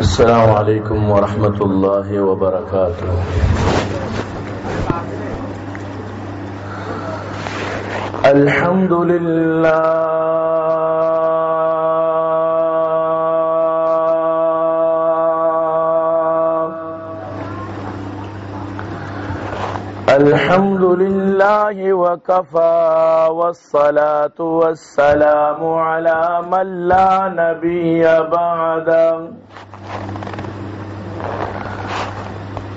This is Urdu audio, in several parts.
السلام عليكم ورحمة الله وبركاته. الحمد لله. الحمد لله وكفى والصلاة والسلام على من لا نبي بعده.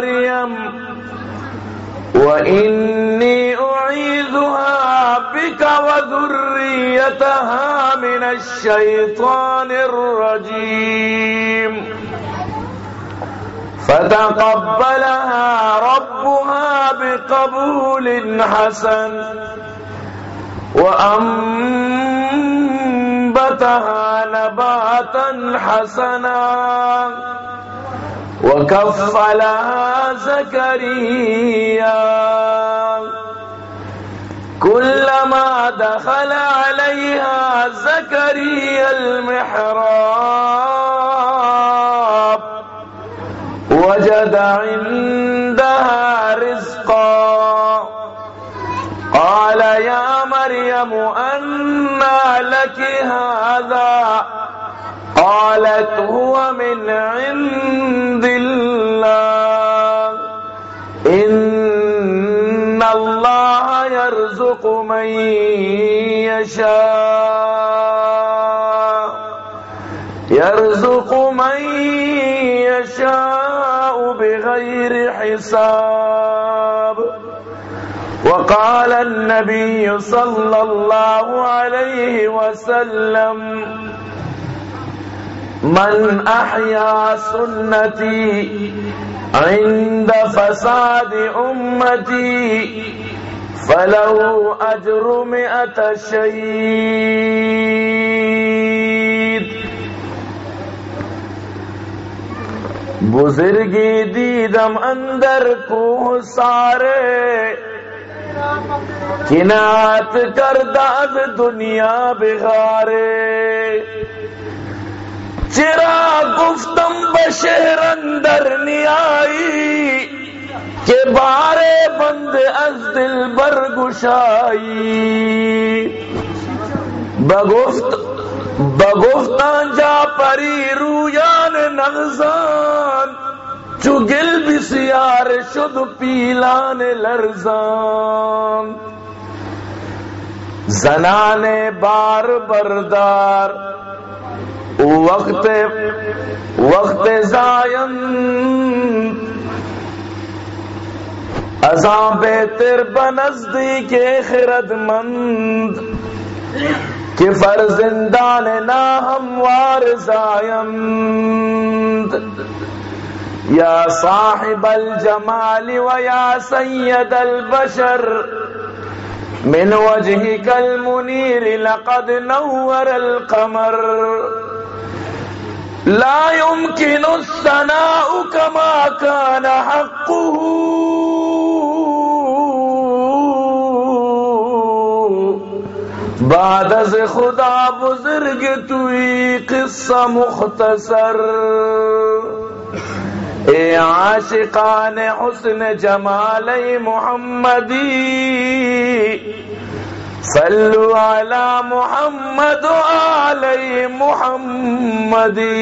مريم. وإني أعيذها بك وذريتها من الشيطان الرجيم. فتقبلها ربها بقبول حسن وأنبتها نباتا حسنا. وكفلها زكريا. كلما دخل عليها زكريا المحراب وجد عندها رزقا. قال يا مريم أنى لك هذا؟ قالت هو من عند الله. إن الله يرزق من يشاء. يرزق من يشاء بغير حساب. وقال النبي صلى الله عليه وسلم من أحيا سنتي عند فساد أمتي فله أجر مئة شهيد. بزرگی دیدم اندر کو سارے کنات کرداد دنیا بغارے۔ چرا گفتم بشہر اندر نیائی کہ بارے بند از دل برگشائی بگفت بگفتان جا پری رویان نغزان، چو گل بسیار شد پیلان لرزان۔ زنان بار بردار وقت وقت زائن۔ ازاں بہتر بنزدی کے خرد مند کہ فرزندان نا ہموار زائند۔ یا صاحب الجمال و یا سید البشر۔ من وجهك المنير لقد نور القمر. لا يمكن الثناء كما كان حقه. بعد از خدا بزرگ توی قصہ مختصر. اے عاشقان، حسن جمال محمدی۔ صلو علی محمد علی محمدی۔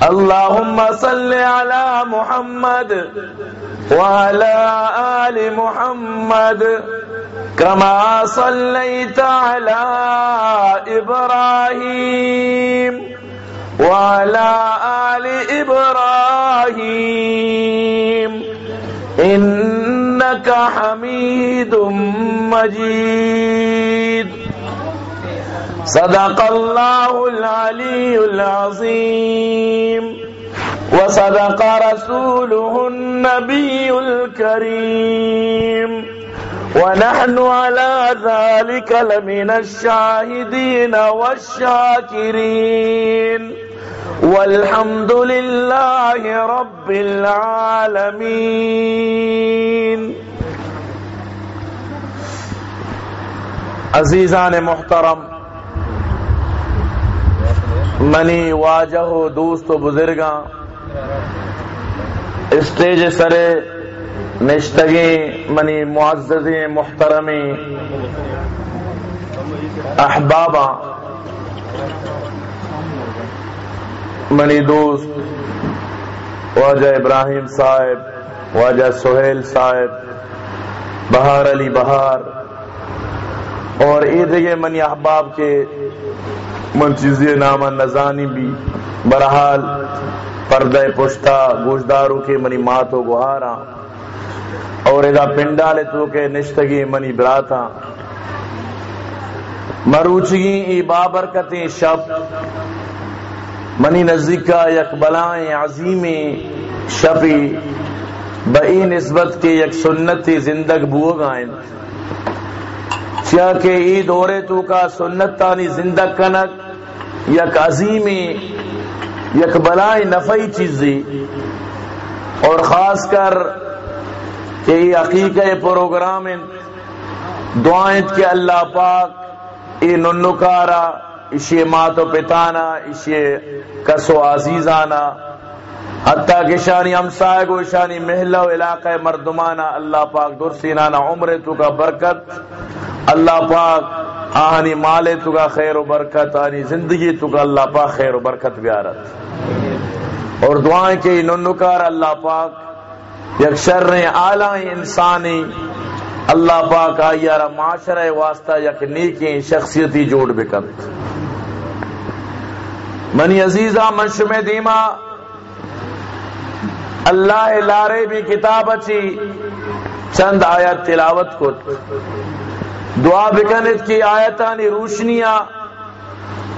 اللهم صل على محمد وعلى آل محمد كما صليت على إبراهيم وعلى آل إبراهيم إنك حميد مجيد. صدق الله العلي العظيم. وصدق رسوله النبي الكريم. ونحن على ذلك لمن الشاهدين والشاكرين. والحمد لله رب العالمين عزیزان محترم، منی واجہ دوست و بزرگاں، اسٹیج سرے نشتگی، منی معزز محترمی احبابا منی دوست، واجہ ابراہیم صاحب، واجہ سہیل صاحب، بہار علی بہار، اور عید منی احباب کے منچیزی نامہ نزانی بھی برحال پردہ پشتا گوشداروں کے منی ماتو گہارا ہاں، اور ادا پنڈالے تو کے نشتگی منی براتا ہاں۔ مروچگی ای بابرکتیں شب منی نزدیکا یک بلائیں عظیم شفی بئی نسبت کے یک سنتی زندگ بو گائیں چیا کہ ای دورے تو کا سنت تانی زندگ کنک، یک عظیم یک بلائیں نفعی چیزی۔ اور خاص کر کہ یہ عقیقہ پروگرام دعائیں کہ اللہ پاک ای ننکارا اشی مات و پتانا اشی کسو عزیزانا، حتیٰ کہ شانی امسائے گو، شانی محلہ و علاقہ مردمانا، اللہ پاک درسینانا عمر تو کا برکت، اللہ پاک آہنی مالے تو کا خیر و برکت، آہنی زندگی تو کا اللہ پاک خیر و برکت بیارت۔ اور دعائیں کہ ننکار اللہ پاک یک شر اعلی انسانی اللہ پاک آئیارا معاشرہ واسطہ یک نیکی شخصیتی جوڑ بکت۔ منی عزیزہ منشم دیما اللہ لارے بھی کتاب اچھی۔ چند آیت تلاوت کو۔ دعا بکنت کی آیتانی روشنیاں۔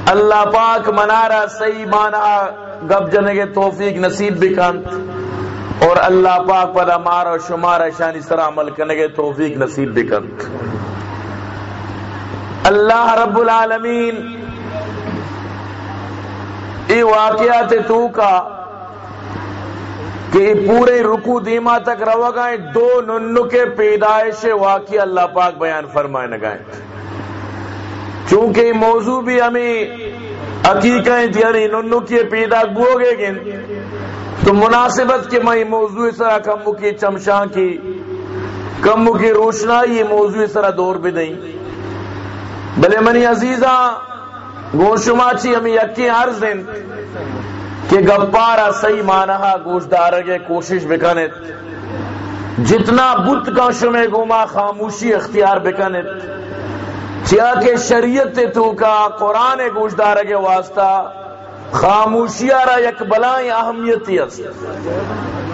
اللہ پاک منارا، صحیح مانا گب جنگے توفیق نصیب بکن اور اللہ پاک پر ہمارا و شمار شانی سر عمل کرنے کے توفیق نصیب بکن اللہ رب العالمین ای واقعات تو کا کہ پورے رکو دیما تک رو گائیں دو ننو کے پیدائش واقعہ اللہ پاک بیان فرمائے نگائیں چونکہ موضوع بھی ہمیں حقیقت جی، یعنی ننو کی پیدا گو گے گن تو مناسبت کے میں موضوع سرا کمو کی چمشاں کی کمو کی روشنائی یہ موضوع سرا دور بھی نہیں۔ بلے منی عزیزاں گوشما چی ہمیں یکی عرض دیں کہ گپارا صحیح مانہا گوشت دارگے کوشش بکنت جتنا بت کا شمع گما خاموشی اختیار بکنت چیا کہ شریعت تو کا قرآن گوشت دارگے واسطہ خاموشی را یک بلائیں اہمیتی است۔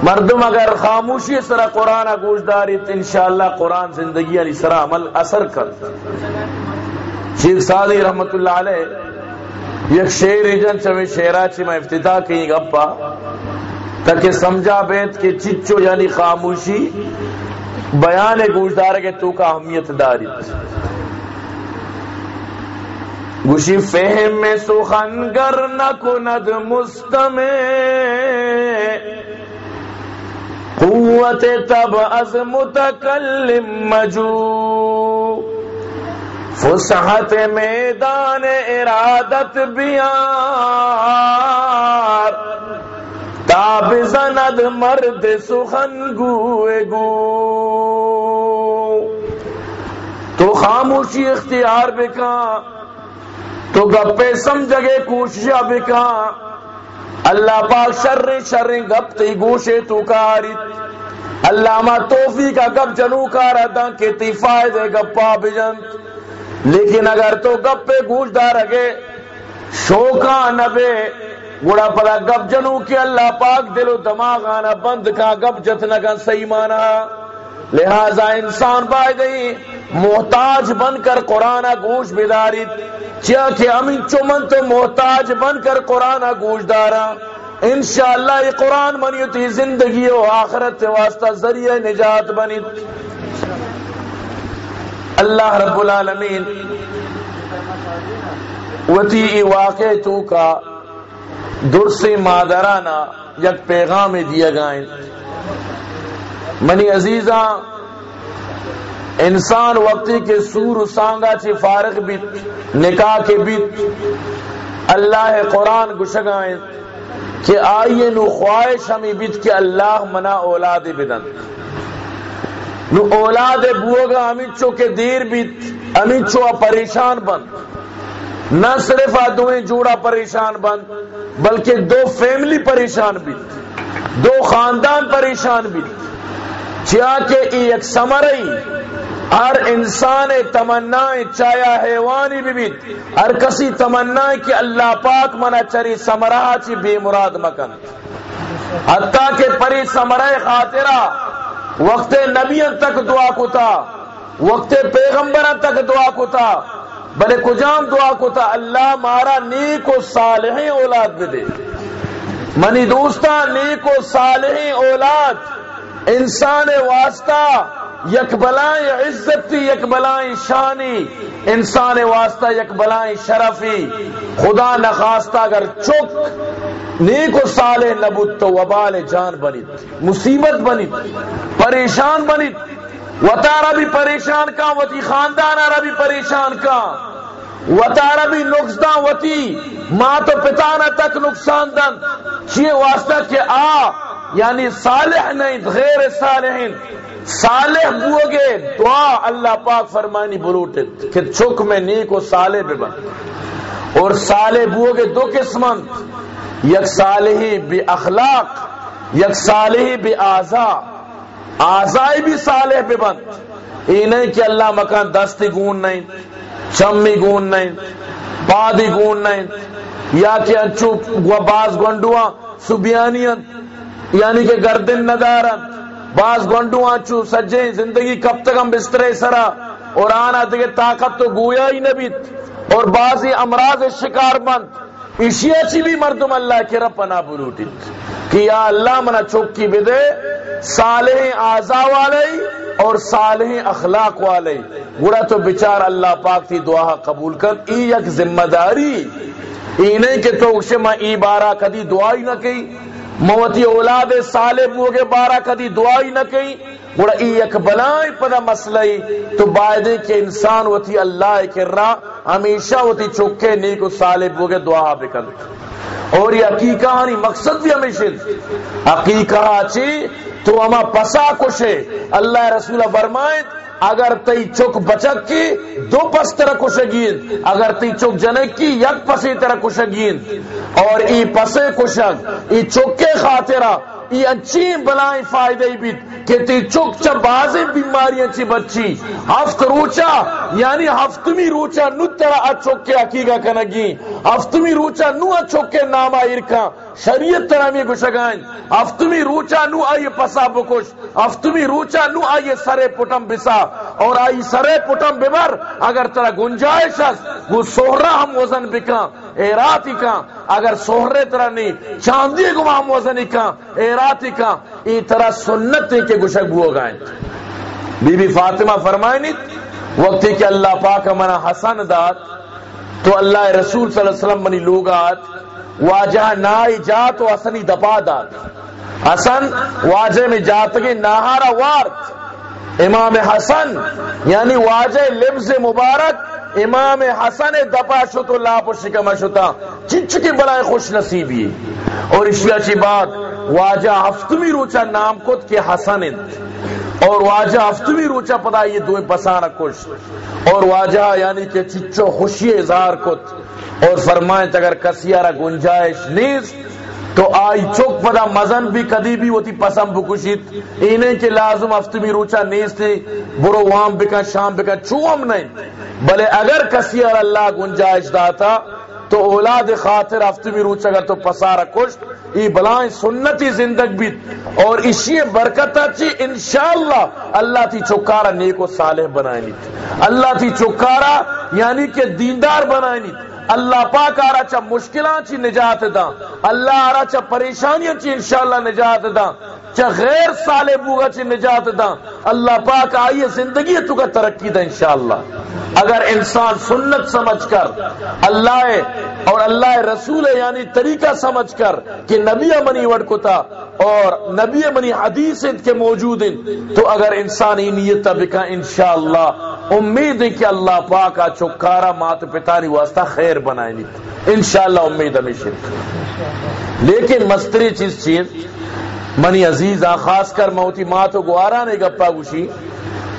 مردم اگر خاموشی سرا قرآن گوشت داری تو انشاءاللہ قرآن زندگی علی سرا عمل اثر کر شیخ سادی رحمت اللہ علیہ یک شیر جن چویں شیرا چی میں افتتاح کی گپا، تاکہ سمجھا بیت کہ چچو یعنی خاموشی بیان گوشدار کے تو کا اہمیت داری۔ گوشی فہم میں سخن گر نہ کند مستمع قوت تب از متکلم مجو۔ فسحت میدان ارادت بیار، تاب زند مرد سخن گوئے گو۔ تو خاموشی اختیار بکا، تو گپے سمجھگے کوششہ بکا۔ اللہ پاک شر شر گپ تی گوشے تو کاری اللہ توفیق کا گپ جنو کارا دا کہ تی فائدے گپا بجن لیکن اگر تو گپ پہ گوش دار اگے شوکا نبے گوڑا پدا گپ جنو کہ اللہ پاک دل و دماغ آنا بند کا گپ جتنا کا صحیح مانا لہذا انسان بائے گئی، محتاج بن کر قرآن گوش بیداری۔ چیا کہ امین چمن تو محتاج بن کر قرآن گوش دارا ہاں۔ انشاءاللہ یہ قرآن منیتی زندگی و آخرت واسطہ ذریعہ نجات بنی۔ اللہ رب العالمین وتی واقع تو کا درس مادرانہ یک پیغام دیا گائیں منی عزیزاں، انسان وقتی کے سور سانگا چی فارغ بیت، نکاح کے بیت، اللہ قرآن گشگائیں کہ آئیے نو خواہش ہمیں بیت کہ اللہ منا اولاد بدن۔ نو اولاد بوگا ہمیں چو کے دیر بیت ہمیں پریشان بند۔ نہ صرف آدویں جوڑا پریشان بند، بلکہ دو فیملی پریشان بیت دو خاندان پریشان بیت چیا کہ ایک سمرئی، ہر انسان تمنا چایا حیوانی بھی بھی۔ ہر کسی تمنا کہ اللہ پاک منا چری سمرا چی بے مراد مکن۔ حتیٰ کہ پری سمرہ خاطرہ وقت نبی تک دعا کتا وقت پیغمبر تک دعا کتا بلے کجام دعا کتا اللہ مارا نیک و صالح اولاد بھی دے۔ منی دوستا، نیک و صالح اولاد۔ انسان واسطہ، یک بلائیں عزت یک بلائیں شانی۔ انسان واسطہ، یک بلائیں شرفی۔ خدا نخواستہ اگر چک نیک و سالے نبوت تو وبال جان بنی مصیبت بنی پریشان بنی وطارہ بھی پریشان کا وتی خاندان بھی پریشان کا۔ وطارہ بھی نقصدان وتی ماں تو پتانا تک نقصان دن۔ چیئے واسطہ کہ آ یعنی صالح نہیں، غیر صالحین۔ صالح بوگے دعا اللہ پاک فرمانی بروٹت کہ چک میں نیک و صالح بے بن اور صالح بوگے دو قسمت یک صالحی بی اخلاق، یک صالحی بی آزا۔ آزائی بھی صالح بے بن یہ نہیں کہ اللہ مکان دستی گون نہیں، چمی گون نہیں، پادی گون نہیں۔ یا کہ انچو باز گنڈوا سبیانیت یعنی کہ گردن ندارن۔ بعض گنڈو آنچو سجے زندگی کب تک ہم بسترے سرا۔ اور آنا دیکھے طاقت تو گویا ہی نبیت اور بعضی امراض شکار بند اشیا چی بھی مردم اللہ کے رب پنا بلوٹی. کہ یا اللہ منا چوکی بدے صالح آزا والے اور صالح اخلاق والے. گڑا تو بچار اللہ پاک تھی دعا قبول کر، ای یک ذمہ داری. ای نہیں کہ تو اسے میں ای بارہ کدی دعا ہی نہ کی موتی اولاد صالح بوگے بارہ کدی دعائی نہ کئی گوڑا ای یک بلائی پدا مسئلہی تو بائدے کہ انسان وتی اللہ کر رہا ہمیشہ وتی چکے، نیک و صالح بوگے دعا بکن اور یہ حقیقہ ہنی مقصد بھی ہمیشہ حقیقہ چی تو ہما پسا کشے۔ اللہ رسول فرمائے اگر تی چک بچک کی، دو پس طرح کشگین اگر تی چک جنک کی، یک پسی طرح کشگین اور ای پسے کشگ ای چکے خاطرہ، ای اچھی بلائیں فائدے بیت۔ کہ تی چک چا بازیں بیماریاں چی بچی۔ ہفت روچا یعنی ہفتمی روچا نو ترا اچھوک کے حقیقہ کنگی۔ ہفتمی روچا نو اچھوک کے ناما ارکا شریعت طرح میں گشگائیں۔ ہفتمی روچا نو آئیے پسا بکش۔ ہفتمی روچا نو آئیے سرے پٹم بسا۔ اور آئی سرے پٹم ببر اگر ترا گنجائش وہ سوہرا ہم وزن بکا اے راتی کا اگر سوہرے طرح نہیں، چاندی کو ہم وزن کا اے راتی کا ای طرح سنت کے گشک بو گائیں۔ بی بی فاطمہ فرمائے نہیں وقتی کہ اللہ پاک منا حسن دات تو اللہ رسول صلی اللہ علیہ وسلم منی لوگات واجہ نائی جات و حسنی دپا دات حسن واجہ میں جات کے نہارا وارت۔ امام حسن یعنی واجہ لبز مبارک، امام حسن دپا شت اللہ پر شکم شتا چچ کی بلائے خوش نصیبی. اور اشیاء چی بات، واجہ ہفتمی روچا نام کت کے حسن اور واجہ ہفتمی روچا پتا یہ دو پسانہ کش. اور واجہ یعنی کہ چچو خوشی اظہار کت. اور فرمائیں اگر کسیارہ گنجائش نیز تو آئی چوک پدا مزن بھی کدی بھی ہوتی پسم بکشید۔ انہیں کے لازم ہفتمی روچا نیز تھی برو وام بکا، شام بکا، چوم نہیں بلے اگر کسی آرہ اللہ گنجائش داتا، تو اولاد خاطر ہفتمی روچ اگر تو پسارا کشت۔ ای بلائیں سنتی زندگ بیت۔ اور اسی برکت چی انشاءاللہ اللہ تی چکارا نیک و صالح بنائنی اللہ تی چکارا یعنی کہ دیندار بنائنی اللہ پاک آرا چا مشکلان چی نجات دا اللہ آرا چا پریشانیاں چی انشاءاللہ نجات دا چا غیر صالح بوگا چی نجات دا اللہ پاک آئیے زندگی تو کا ترقی دا انشاءاللہ۔ اگر انسان سنت سمجھ کر، اللہ اور اللہ رسول یعنی طریقہ سمجھ کر کہ نبی منی وڈ کو تھا اور نبی منی حدیث کے موجود ہیں، تو اگر انسان ہی نیت بکا انشاءاللہ، امید ہے کہ اللہ پاک آ چکارا مات پتا نہیں واسطہ خیر خیر بنائیں گی۔ انشاءاللہ امید ہمیشہ لیکن مستری چیز چیز۔ منی عزیز خاص کر موتی ماں تو گوارا نے گپا گوشی۔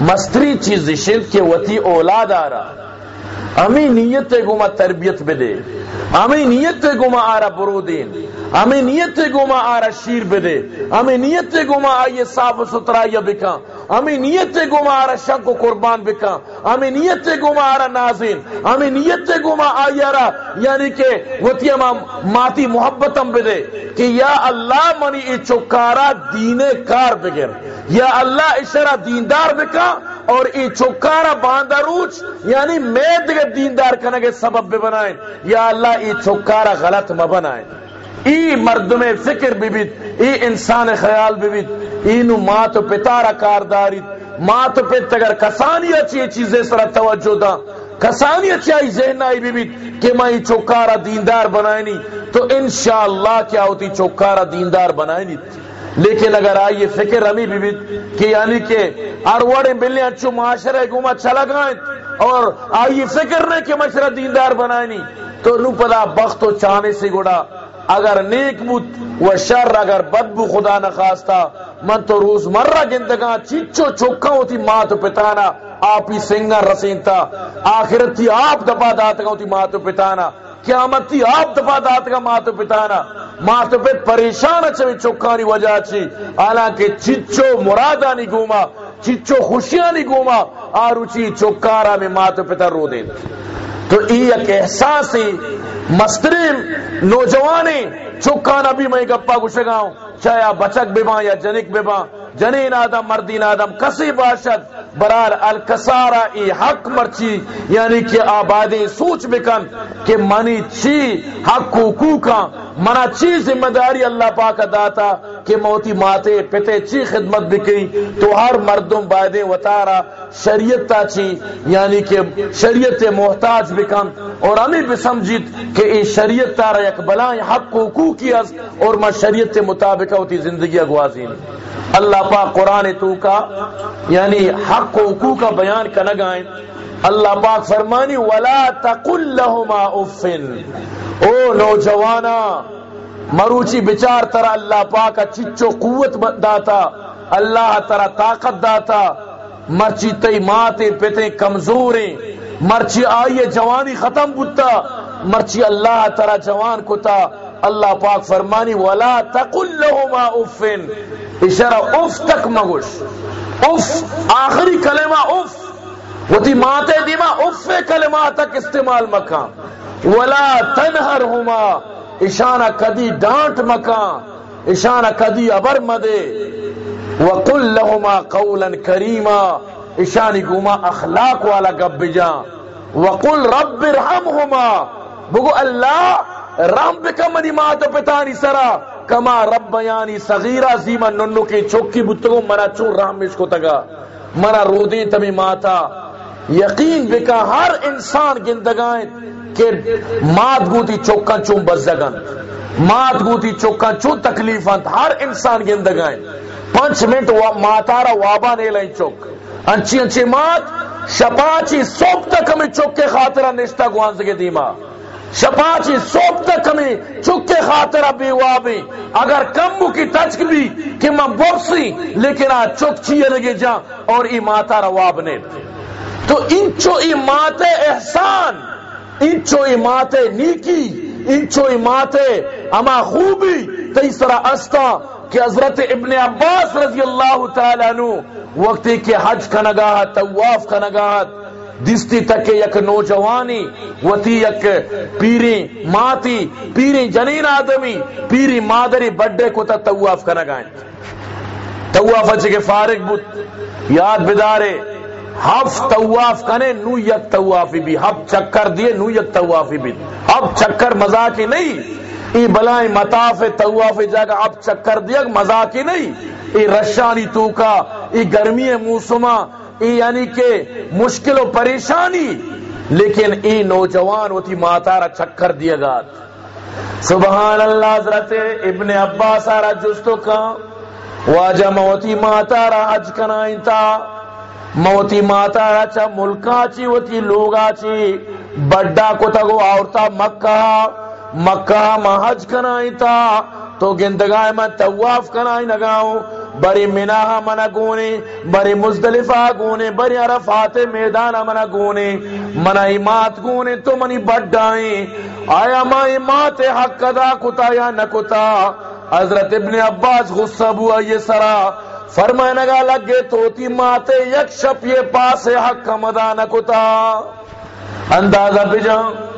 مستری چیز شرک کے وتی اولاد آ رہا امی نیت گما تربیت بدے۔ امی نیت گما آرا برودین۔ امی نیت گما آرا شیر بدے۔ امی نیت گما آئیے صاف ستھرا یا بکا امی نیت گما آرا شک کو قربان بکا۔ امی نیت گما آرا نازین امی نیت گما آئیارا یعنی کہ وتی ماتی محبتم بدے کہ یا اللہ منی ای چکارا دین کار بگر۔ یا اللہ اشرا دیندار بکا اور ای چکارا باندہ روچ۔ یعنی میں دیگر دیندار کنگے سبب بے بنائیں یا اللہ ای چکارا غلط مبنائیں۔ ای مردم فکر بیت ای انسان خیال بیت ای نو ماں تو پتارا کارداری ماں تو پت اگر کسانی اچھی چیزیں سر توجہ دا، کسانی اچھی ذہن آئی بیت کہ میں چوکارا دیندار بنائنی، تو انشاءاللہ کیا ہوتی چوکارا دیندار بنائنی۔ لیکن اگر آئیے فکر ہمیں بھی کہ یعنی کہ اروڑے ملنے اچھو معاشرہ گوما چلا گائیں اور آئیے فکر نہیں کہ مشرہ دیندار بنائنی، تو نو پدا بخت و چانے سے گڑا اگر نیک بود و شر اگر بدبو خدا نخواستا، من تو روز مرہ گندگاں چچو چوکا ہوتی ماں تو پتانا آپ ہی سنگر رسینتا آخرت تھی آپ دبا داتا ہوتی ماں تو پتانا قیامت تھی آپ دفعہ دات کا ماں تو پتانا ماں تو پت پریشان اچھا چوکانی وجہ چی حالانکہ چچو مرادہ نہیں گوما چچو خوشیاں نہیں گوما، آروچی چوکارا میں ماں تو پتا رو دے تو ای ایک احساسی مستریم نوجوانی چوکانا بھی میں گپا گشگاؤں چاہے بچک بیما یا جنک بیما جنین آدم، مردین آدم، کسی باشد، برار الکسارا ای حق مرچی یعنی کہ آبادی سوچ بکن کہ منی چی حق حقوقا منا چی ذمہ داری اللہ پاک داتا کہ موتی ماتے پتے چی خدمت بکی، تو ہر مردم بائدے وطارا شریعت تا چی یعنی کہ شریعت محتاج بکن، اور ہمیں بھی کہ ای شریعت تارا یک بلائیں حق حقوقی از، اور ما شریعت مطابقہ ہوتی زندگی اگوازین اللہ پاک قرآن تو کا یعنی حق و حقوق کا بیان کا نگائیں اللہ پاک فرمانی، ولا تقل لهما اف۔ او نوجوانا، مروچی بچار ترا اللہ پاک چچو قوت داتا، اللہ ترا طاقت داتا۔ مرچی تی ماتے پتے کمزوریں۔ مرچی آئیے جوانی ختم بتا مرچی اللہ ترا جوان کتا۔ اللہ پاک فرمانی، ولا تقل لهما اف۔ اشارہ اف تک مگوش اف، آخری کلمہ اف۔ وتی ماتے دیما، اف کلمہ تک استعمال مکان۔ ولا تنہرہما۔ اشانہ کدی ڈانٹ مکان۔ اشانہ کدی ابر مدے۔ وقل لهما قولا کریما۔ اشانی گوما اخلاق والا گب بجا وقل رب ارحمهما۔ بگو اللہ رام بکا منی مات پتانی سرا، کما رب یعنی صغیرہ زیما ننو کی چوکی بتگو منا چون رام کو تگا۔ منا رو دیں تمی ماتا۔ یقین بکا ہر انسان گندگائیں کہ مات گوتی چوکا چون بزدگن مات گوتی چوکا چون تکلیفان ہر انسان گندگائیں۔ پانچ منٹ ماتارا وابا نے لائیں چوک۔ انچی انچی مات، شپاچی سوپ تک ہمیں چوک کے خاطرہ نشتہ گوانز کے دیما۔ شپاچی سوپ تک ہمیں چوک کے خاطرہ بے وابی اگر کمبو کی تچک بھی کہ میں بوپسی لیکن آج چوک چیئے لگے جا اور ای ماتارا واب نے۔ تو انچو ای مات احسان، انچو ای مات نیکی، انچو ای مات اما خوبی۔ تیسرا استا کہ حضرت ابن عباس رضی اللہ تعالیٰ عنہ وقتی کہ حج کا نگاہت تواف کا نگاہت دستی تک یک نوجوانی، وتی یک پیری ماتی، پیری جنین آدمی، پیری مادری بڑے کو تا تواف کا نگاہیں تواف اچھے کے فارغ بود۔ یاد بدارے ہف تواف کنے، نو یک توافی بھی۔ ہف چکر دیے نو یک توافی بھی۔ ہف چکر مزاقی نہیں۔ ای بلائیں مطاف تواف جگہ اب چکر دیا مزاقی نہیں۔ ای رشانی تو کا ای گرمی موسما ای یعنی کہ مشکل و پریشانی، لیکن ای نوجوان ہوتی ماتارا چکر دیا گا سبحان اللہ، حضرت ابن عباس آرہ جستو کا واجہ موتی ماتارا حج کنائن تا۔ موتی ماتارا چا ملکا چی وتی لوگا چی۔ بڑا کو تگو آورتا مکہ۔ مکہ ما حج کنائی تا۔ تو گندگائے میں تواف کنائی نگاؤں بری مناہ منا گونے بری مزدلفہ گونے بری عرفات میدان منا گونے منا امات گونے، تو منی بڑھائیں۔ آیا ما امات حق ادا کتا یا نکتا حضرت ابن عباس غصہ بوا یہ سرا۔ فرمائے نگا لگے تو تی ماتے یک شپ یہ پاس حق مدا نکتا اندازہ بجان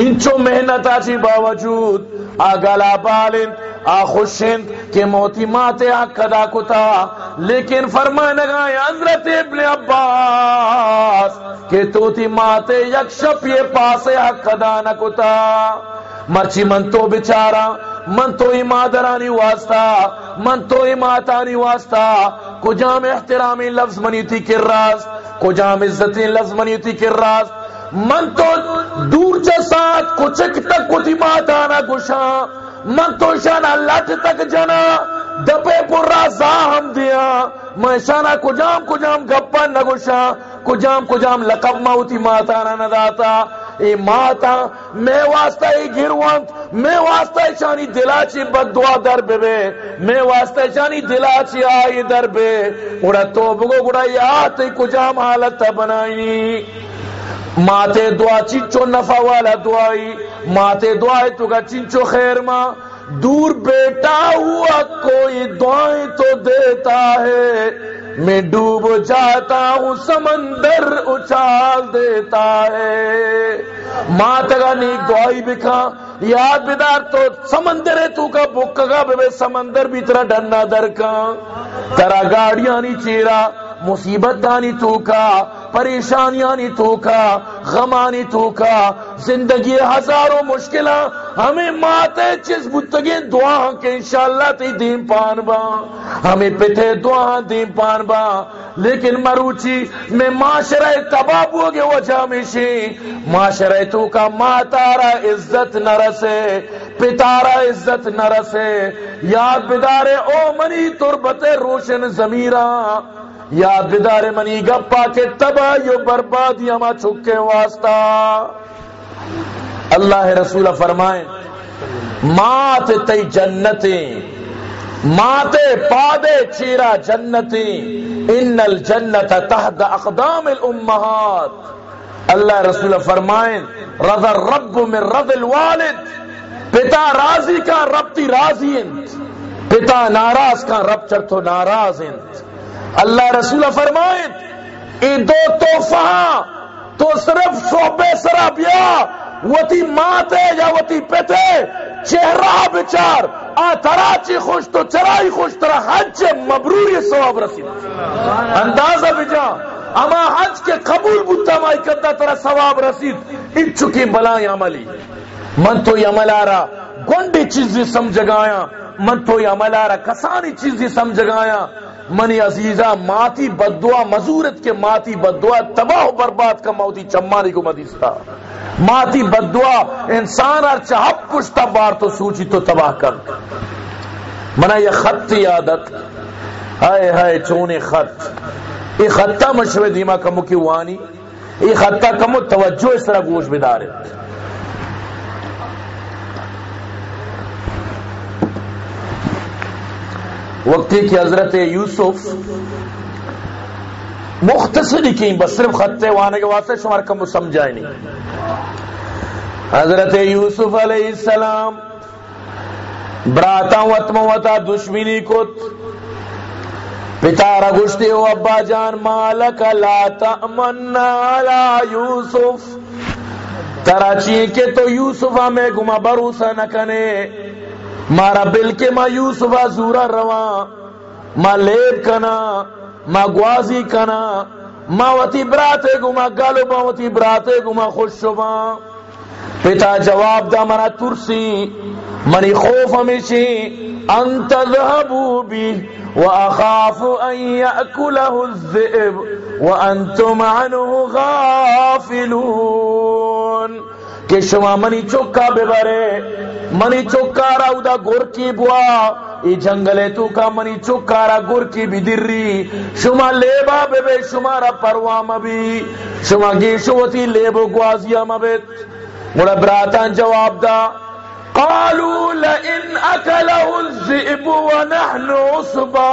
انچو محنت آچی باوجود آگلا بالن، آخوشن کہ موتی ماتے حق ادا کتا، لیکن فرمائے نگائے حضرت ابن عباس کہ تو تی ماتے یک شپ یہ پاس حق ادا نکتا مرچی من تو بچارا، من تو ہی مادرانی واسطہ، من تو ہی ماتانی واسطہ، کجام احترامی لفظ منی تھی کر راز، کجام عزتی لفظ منی تھی کر راز من تو دور چا ساتھ، کچھ تک کچھ مات آنا گشا من تو شانا لٹ تک جنا دبے پورا ہم دیا میں شانا کجام کجام گپا نہ گشا کجام کجام لقب موتی مات آنا نہ داتا ای ماتا، میں واسطہ ای گروانت، میں واسطہ شانی دلاچی بد دعا در بے میں واسطہ شانی دلاچی آئی در بے۔ گڑا تو بگو گڑا یا تی کجام حالت بنائی۔ ماتے دعا چنچو نفع والا دعائی، ماتے دعائیں تو کا چنچو خیر ماں دور بیٹا ہوا کوئی دعائیں تو دیتا ہے۔ میں ڈوب جاتا ہوں، سمندر اچھال دیتا ہے۔ ماں تگا نیک دعائی بکھا یاد بیدار تو سمندر ہے تو کا بکگا بے سمندر بھی ترا ڈننا در کا ترا گاڑیاں نہیں چیرا۔ مصیبت دانی تو کا پریشانیاں تو کا غمانی تو کا زندگی ہزاروں مشکلہ ہمیں ماتے چیز بتگی دعا کہ انشاءاللہ تی دین پان با، ہمیں پتے دعا دین پان با، لیکن مروچی، میں معاشرہ تباہ ہوگے وجہ میشی معاشرہ تو کا ماتارا عزت نہ رسے، پتارا عزت نہ رسے، یاد بدارے، او منی تربت روشن زمیرہ یاد بدار منی گپا کے تباہی و بربادی ہما چھکے واسطہ۔ اللہ رسول فرمائیں مات تی جنتیں، مات پادے چیرا جنتیں، ان الجنت تحت اقدام الامہات۔ اللہ رسول فرمائیں رضا الرب من رض الوالد، پتا راضی کا رب تی راضی انت، پتا ناراض کا رب چر تو ناراض انت۔ اللہ رسول فرمائیں ای دو توفہ تو صرف صحبے سرا بیا وتی ماتے یا وتی پتے چہرہ بچار آ تراچی خوش تو چرائی خوش ترا حج مبروری سواب رسید۔ اندازہ بجا اما حج کے قبول بتا مائی کردہ ترا ثواب رسید۔ ان چکی بلائیں عملی۔ من تو یہ عمل آ رہا گونڈی چیزی سمجھ گایا۔ من تو یہ عمل آ رہا کسانی چیزی سمجھ گایا۔ منی عزیزہ، ماتی بدعا، مزورت کے ماتی بدعا، تباہ و برباد کا موتی چمانی کو مدیستا ماتی بدعا، انسان اور چاہب پشتا بار تو سوچی تو تباہ کر۔ منا یہ خط عادت ہائے ہائے چونے خط۔ یہ خطہ مشوے دیما کمو کی وانی یہ خطہ کمو توجہ اس طرح گوش بدارے۔ وقتی کی حضرت یوسف مختصری کی بس صرف خطے وانے کے واسطے شمار کم سمجھائے نہیں۔ حضرت یوسف علیہ السلام براتا وطم وطا دشمنی کت۔ پتا رگشتے ہو، ابا جان، مالک لا تأمن علی یوسف۔ تراچی کے تو یوسف میں گما بروسا نکنے مارا بل کے ما یوسف زورا رواں ما لیب کنا، ما گوازی کنا، ما وتی براتے گما گالو با وتی براتے گما خوش شوا پتا جواب دا منا ترسی، منی خوف ہمیشی ان تذهبوا بی واخاف ان یاکله الذئب وانتم عنه غافلون۔ کہ شما منی چوکا ببرے منی چوکا چوکارا ادا گور کی بوا، ای جنگلے تو کا منی چوکارا گور کی بھی بدری شما لیبا بے بے شما را پروام بھی شما گیشوتی لیبو گوازیا مبت مڑا براتان جواب دا قالوا لئن اکلہ الزئب ونحن عصبا۔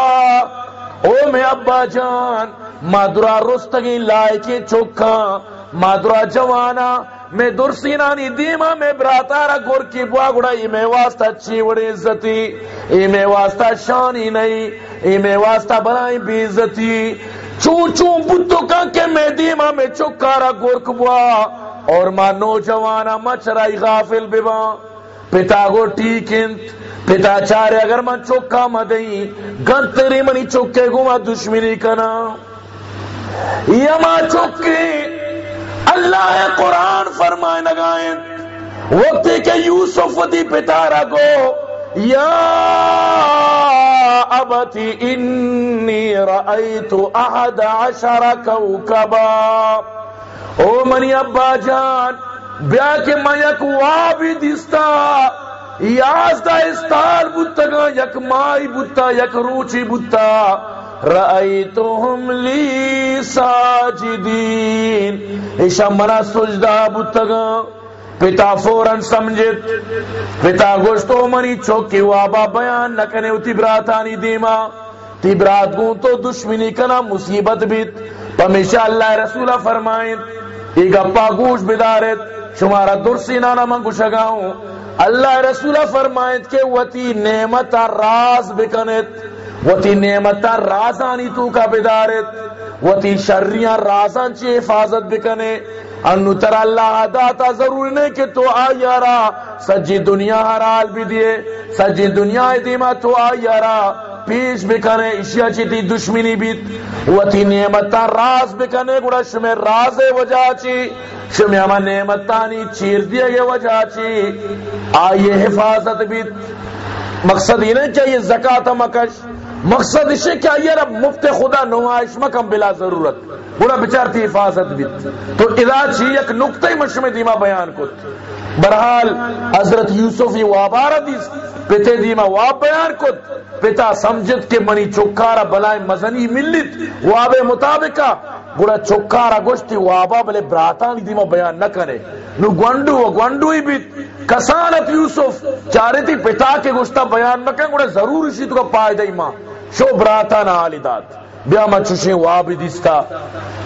او میں ابا جان، مادرا رستگی لائے کے چوکا، مادرا جوانا۔ میں درسینانی دیما میں براتارا گور کی بوا گڑا، ای میں واسطہ اچھی وڑی عزتی، ای میں واسطہ شانی نہیں ای میں واسطہ بنائی بی عزتی۔ چون چون بودتو کان کے میں دیما میں چکارا گور کی بوا۔ اور ماں نوجوانا مچرائی غافل بیوا۔ پتا گو ٹھیکنت پتا چارے اگر من چوکا مدئی گنتری منی چوکے گو ما دشمنی کنا۔ یا ما چوکے اللہ قرآن فرمائے لگائیں۔ وقت کہ یوسف دی پتارا کو یا ابتی انی رأیت احد عشر کوکبا۔ او منی ابا جان، بیا کے میں یک وابی دستا۔ یازدہ استال بودتا، یک مائی بودتا، یک روچی بودتا۔ رأیتهم لی ساجدین ایشا منا سجدہ بتگا پتا فوراں سمجھت. پتا گوشتو منی چوکی وابا بیان نکنے اتی براتانی دیما. تی برات گون تو دشمنی کنا مصیبت بیت. پمیشہ اللہ رسولہ فرمائیں ایک اپا گوش بدارت. شمارا درسی نانا من گوشگاؤں اللہ رسولہ فرمائیں کہ وتی نعمت راز بکنت. وتی نعمتا رازانی تو کا بدارت، وتی شریاں رازان چی حفاظت بکنے۔ انو تر اللہ داتا ضرور نہیں کہ تو آئیارا سجی دنیا حرال بھی دیے سجی دنیا دیما تو آئیارا پیش بکنے اشیا چی تی دشمنی بیت وتی نعمتا راز بکنے گوڑا شمی راز وجہ چی۔ شمی ہما نعمتانی چیر دیے گے وجہ چی۔ آئیے حفاظت بیت مقصد ہی نہیں چاہیے زکاة مکش۔ مقصد اسے کیا یہ رب، مفت خدا، نمائش مکم بلا ضرورت۔ بڑا بچارتی حفاظت بھی۔ تو ادا چی ایک نقطہ مشم دیما بیان کت۔ برحال حضرت یوسف یہ وابارہ دیس۔ پتے دیما واب بیان کت۔ پتا سمجھت کہ منی چکارا بلائیں مزنی ملت۔ واب مطابقہ گڑا چکارا گوشتی وابا بلے براتانی دیما بیان نہ کرے۔ نو گونڈو و گونڈو ہی بیت۔ کسانت یوسف چارتی پتا کے گوشتا بیان نہ کرے گڑا ضرور اسی تو کا پائے دائی ماں۔ شو براتا نہ آلی داد؟ بیا چوشیں وابی دیستا۔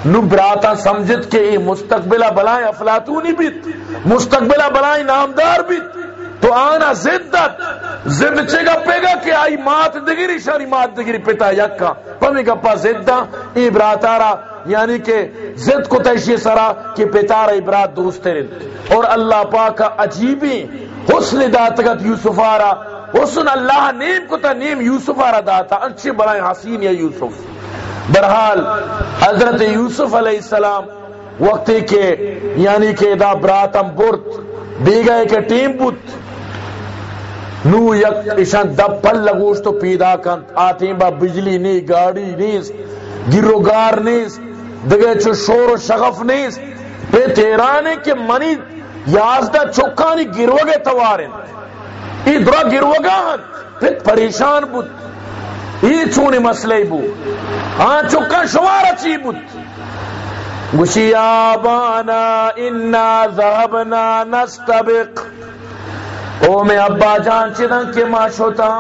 نو براتا سمجھت کہ یہ مستقبلہ بلائیں افلاتونی بیت، مستقبلہ بلائیں نامدار بیت۔ تو آنا زدت زد چگا پیگا کہ آئی مات دگری، شاری مات دگری پتا یکا۔ پمی گپا زدہ ای براتارا یعنی کہ زد کو تیشی سرا کہ پتارا ابرات دوست رد اور اللہ پاکا عجیبی حسن داتگت یوسف آرہ حسن اللہ نیم کو تا نیم یوسف آرہ داتا اچھے بلائیں حسین یا یوسف۔ برحال، حضرت یوسف علیہ السلام وقتی کے یعنی کہ دا براتم برت بیگئے کے ٹیم بت نو یک اشان دب پل لگوش تو پیدا کن آتیں با بجلی نی، گاڑی نیس گرو گار نیس دگے چو شور و شغف نیس پہ تیرانے کے منی، یازدہ چکانی گروگے توارن۔ ای درہ گروگا ہن پھر پریشان بود. ای چونی مسئلے بو ہاں چکا شوار اچھی بود. گوشی آبانا، انا ذہبنا نستبق. او میں ابا جان چدن کے ما شوتا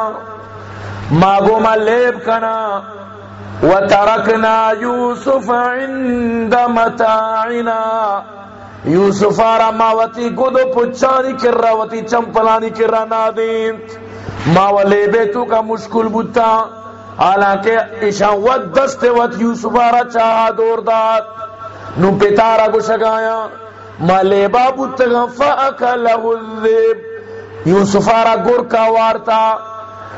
ماگو ما لیب کنا. وترکنا یوسف عند متاعنا. یوسف آرا ماوتی گدو پچانی کر رہا وتی چمپلانی کر رہا نادین. ماو لیبے تو کا مشکل بوتا. حالانکہ اشان ود دست ود یوسف آرا چاہا دور داد. نو پیتارا کو شگایا. ما لیبا بوتا فاکلہ الذیب. یوسف آرا گر کا وارتا.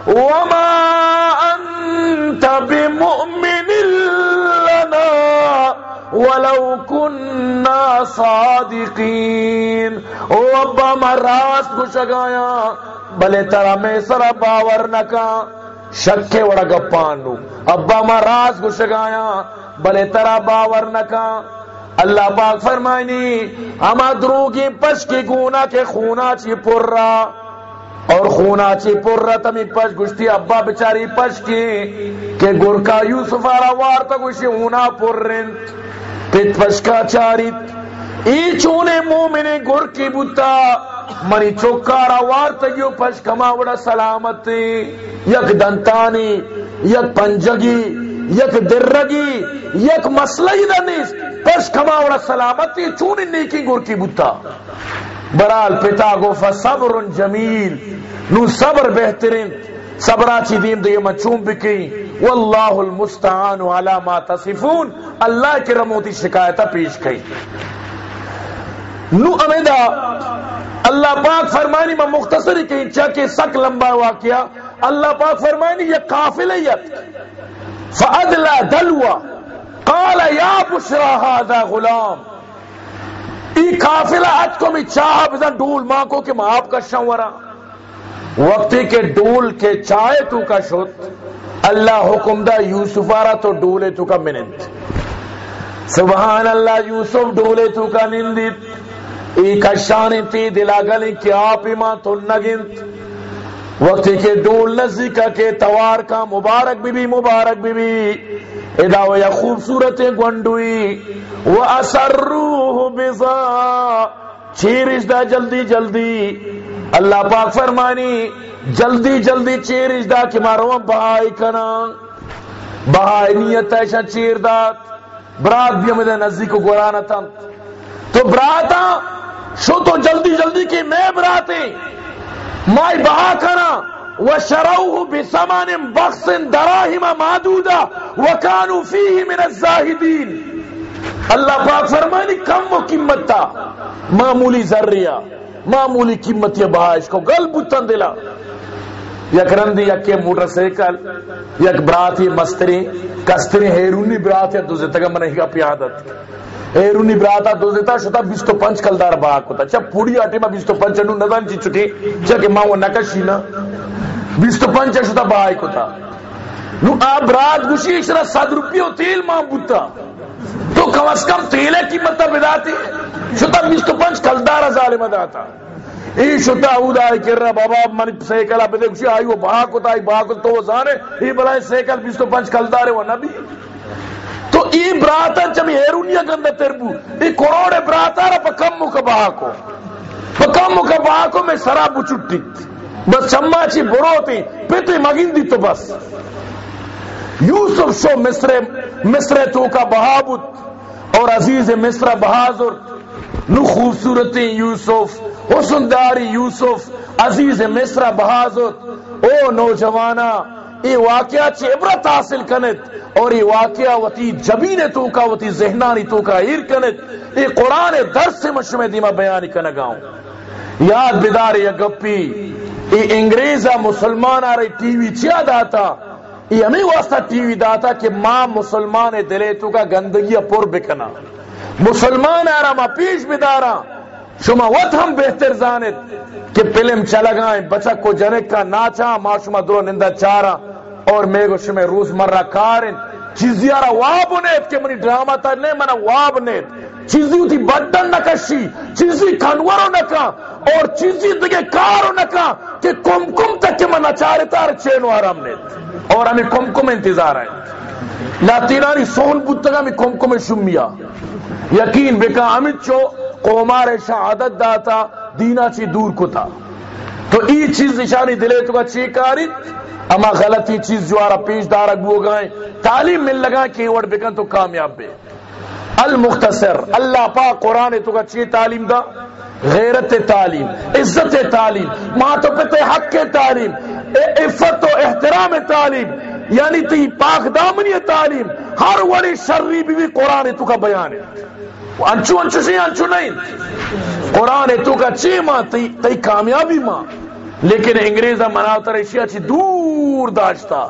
وما انت بمؤمن لنا. ولو كنا صادقین او ابا مراس کو شگایا بلے ترا میں سرا باور نکا شکے وڑا گپانو ابا مراس کو شگایا بلے ترا باور نکا اللہ پاک فرمائنی ہما دروگی پش کی گونا کے خونا چی پر را اور خونا چی پر را تمی پش گشتی ابا بچاری پش کی، کہ گرکا یوسف آرا وارتا گوشی ہونا پر رنت پت پش چاریت ای چونے مومن گر کی بوتا، منی چوکارا وارتا گیو پش وڑا سلامتی، یک دنتانی، یک پنجگی، یک درگی، یک مسئلہ ہی دا نیس پش وڑا سلامتی چونی نیکی گر کی بوتا۔ برال پتا گو، فصبر جمیل، نو صبر بہترین۔ صبرا چی دیم دے مچوم بکی واللہ المستعان علی ما تصفون، اللہ کی رموتی شکایتہ پیش کئی نو امیدہ اللہ پاک فرمانی، میں مختصری کہیں، چاکہ سک لمبا واقعہ، اللہ پاک فرمانی، یہ قافلیت فادلا دلوا، قال یا بشرا هذا غلام۔ ای قافلہ اج کو میں چاہ بزن ڈول ماں کو کہ ماں آپ کا شورا وقتی کے ڈول کے چائے تو کا شد اللہ حکم دا یوسفارا تو ڈولے تو کا منند۔ سبحان اللہ، یوسف ڈولے تو کا نندت ای کشانی تی دلا گلی کی آپ ماں تو نگنت وقتی کے ڈول نزدیکا کے توار کا مبارک بی بی، مبارک بی بی۔ ادا یا خوبصورت گنڈوئی و اسروح بزا۔ چیرش دا جلدی جلدی۔ اللہ پاک فرمانی، جلدی جلدی چیرش دا کہ مارو، بہائی کنا۔ بہائی نیت ایشا چیر دات برات بھی ہمیں نزدیک کو گورانا تھا۔ تو براتا، شو تو جلدی جلدی کی میں براتے مائی بہا کنا۔ وشروه بثمن بخس دراهم معدوده وكانوا فيه من الزاهدين۔ اللہ پاک فرمانی، کم و قیمت تھا۔ معمولی ذریعہ۔ معمولی قیمت یہ بہائش کو گل بتن دلا یک رندی، یک کے موٹر سیکل یک برات یہ مستری، کستری ہیرونی برات یا دوزے۔ تک من ہی اپی عادت۔ ہیرونی برات براتا دوزے تا شتا بیستو پنچ کلدار باک ہوتا۔ چا پوڑی آٹی ما بیستو پنچ نو ندان چی چکی چا کہ ماں وہ نکشی نا۔ بیستو پنچ شتا باک ہوتا۔ نو آ برات گوشی اشرا صد روپیو تیل ماں بوتا۔ تو کم از کم تیلے کی مطلب بداتی شتا بیستو پنچ کلدار ظالم داتا ای شتا اودا ای کر رہا بابا من سیکل آپ دیکھ شی آئی وہ باہا کو تا ای تو وہ زانے۔ ای بلائے سیکل بیستو پنچ کلدارے وہ نبی۔ تو ای براتا چمی ایرونیا گندہ تربو ای کروڑے براتا را پا کم مکا باہا پا کم مکا باہا میں سرابو چٹی۔ بس چمہ چی برو تی پیتوی مگین دی تو بس۔ یوسف شو مصر مصر تو کا بہابت اور عزیز مصر بہادر نو خوبصورتی یوسف حسن داری یوسف، عزیز مصر بہادر او نوجوانا ای واقعہ چی عبرت حاصل کنت، اور ای واقعہ وتی جبین تو کا، وتی ذہنانی تو کا ایر کنت ای قرآن درس سے مشمع دیما بیانی کنگاؤں۔ یاد بدار یا گپی ای انگریزا مسلمان آ رہی ٹی وی چیا داتا یہ ہمیں واسطہ ٹی وی داتا کہ ماں مسلمان دلے تو کا گندگی پر بکنا۔ مسلمان آرا ما پیش بدارا شما وقت ہم بہتر زانت کہ پلم چلا گائیں بچہ کو جنک کا ناچا ما شما درو نندہ چارا۔ اور میں گو شما روز مرہ کارن۔ چیزی آرا واب نیت کہ منی ڈراما تا نہیں منا واب نیت۔ چیزی ہوتی بٹن نکشی چیزی کھنورو نکا اور چیزی دگے کارو نہ نکا کہ کم کم تک کہ منا چارے تار چینو آرام نیت اور ہمیں کم کم انتظار ہے لاتیناری سون بودتگا میں کم کم شمیا یقین بکا امت چو قومار شہادت داتا، دینا چی دور کتا تو ای چیز نشانی دلے تو کا چی کاری؟ اما غلطی چیز جو آرہ پیش دارا گو گائیں۔ تعلیم مل لگا کہ وڑ بکن تو کامیاب بے۔ المختصر. اللہ پاک قرآن تو کا چی تعلیم دا غیرت تعلیم عزت تعلیم ماں تو پتے حق کے تعلیم عفت و احترام تعلیم یعنی تی پاک دامنی تعلیم ہر وڑی شرری بھی, بھی قرآن تو کا بیان ہے۔ انچو انچو سے انچو نہیں۔ قرآن تو کا چی ماں تی, تی کامیابی ماں۔ لیکن انگریزا مناوتا اشیاء چی دور داشتا۔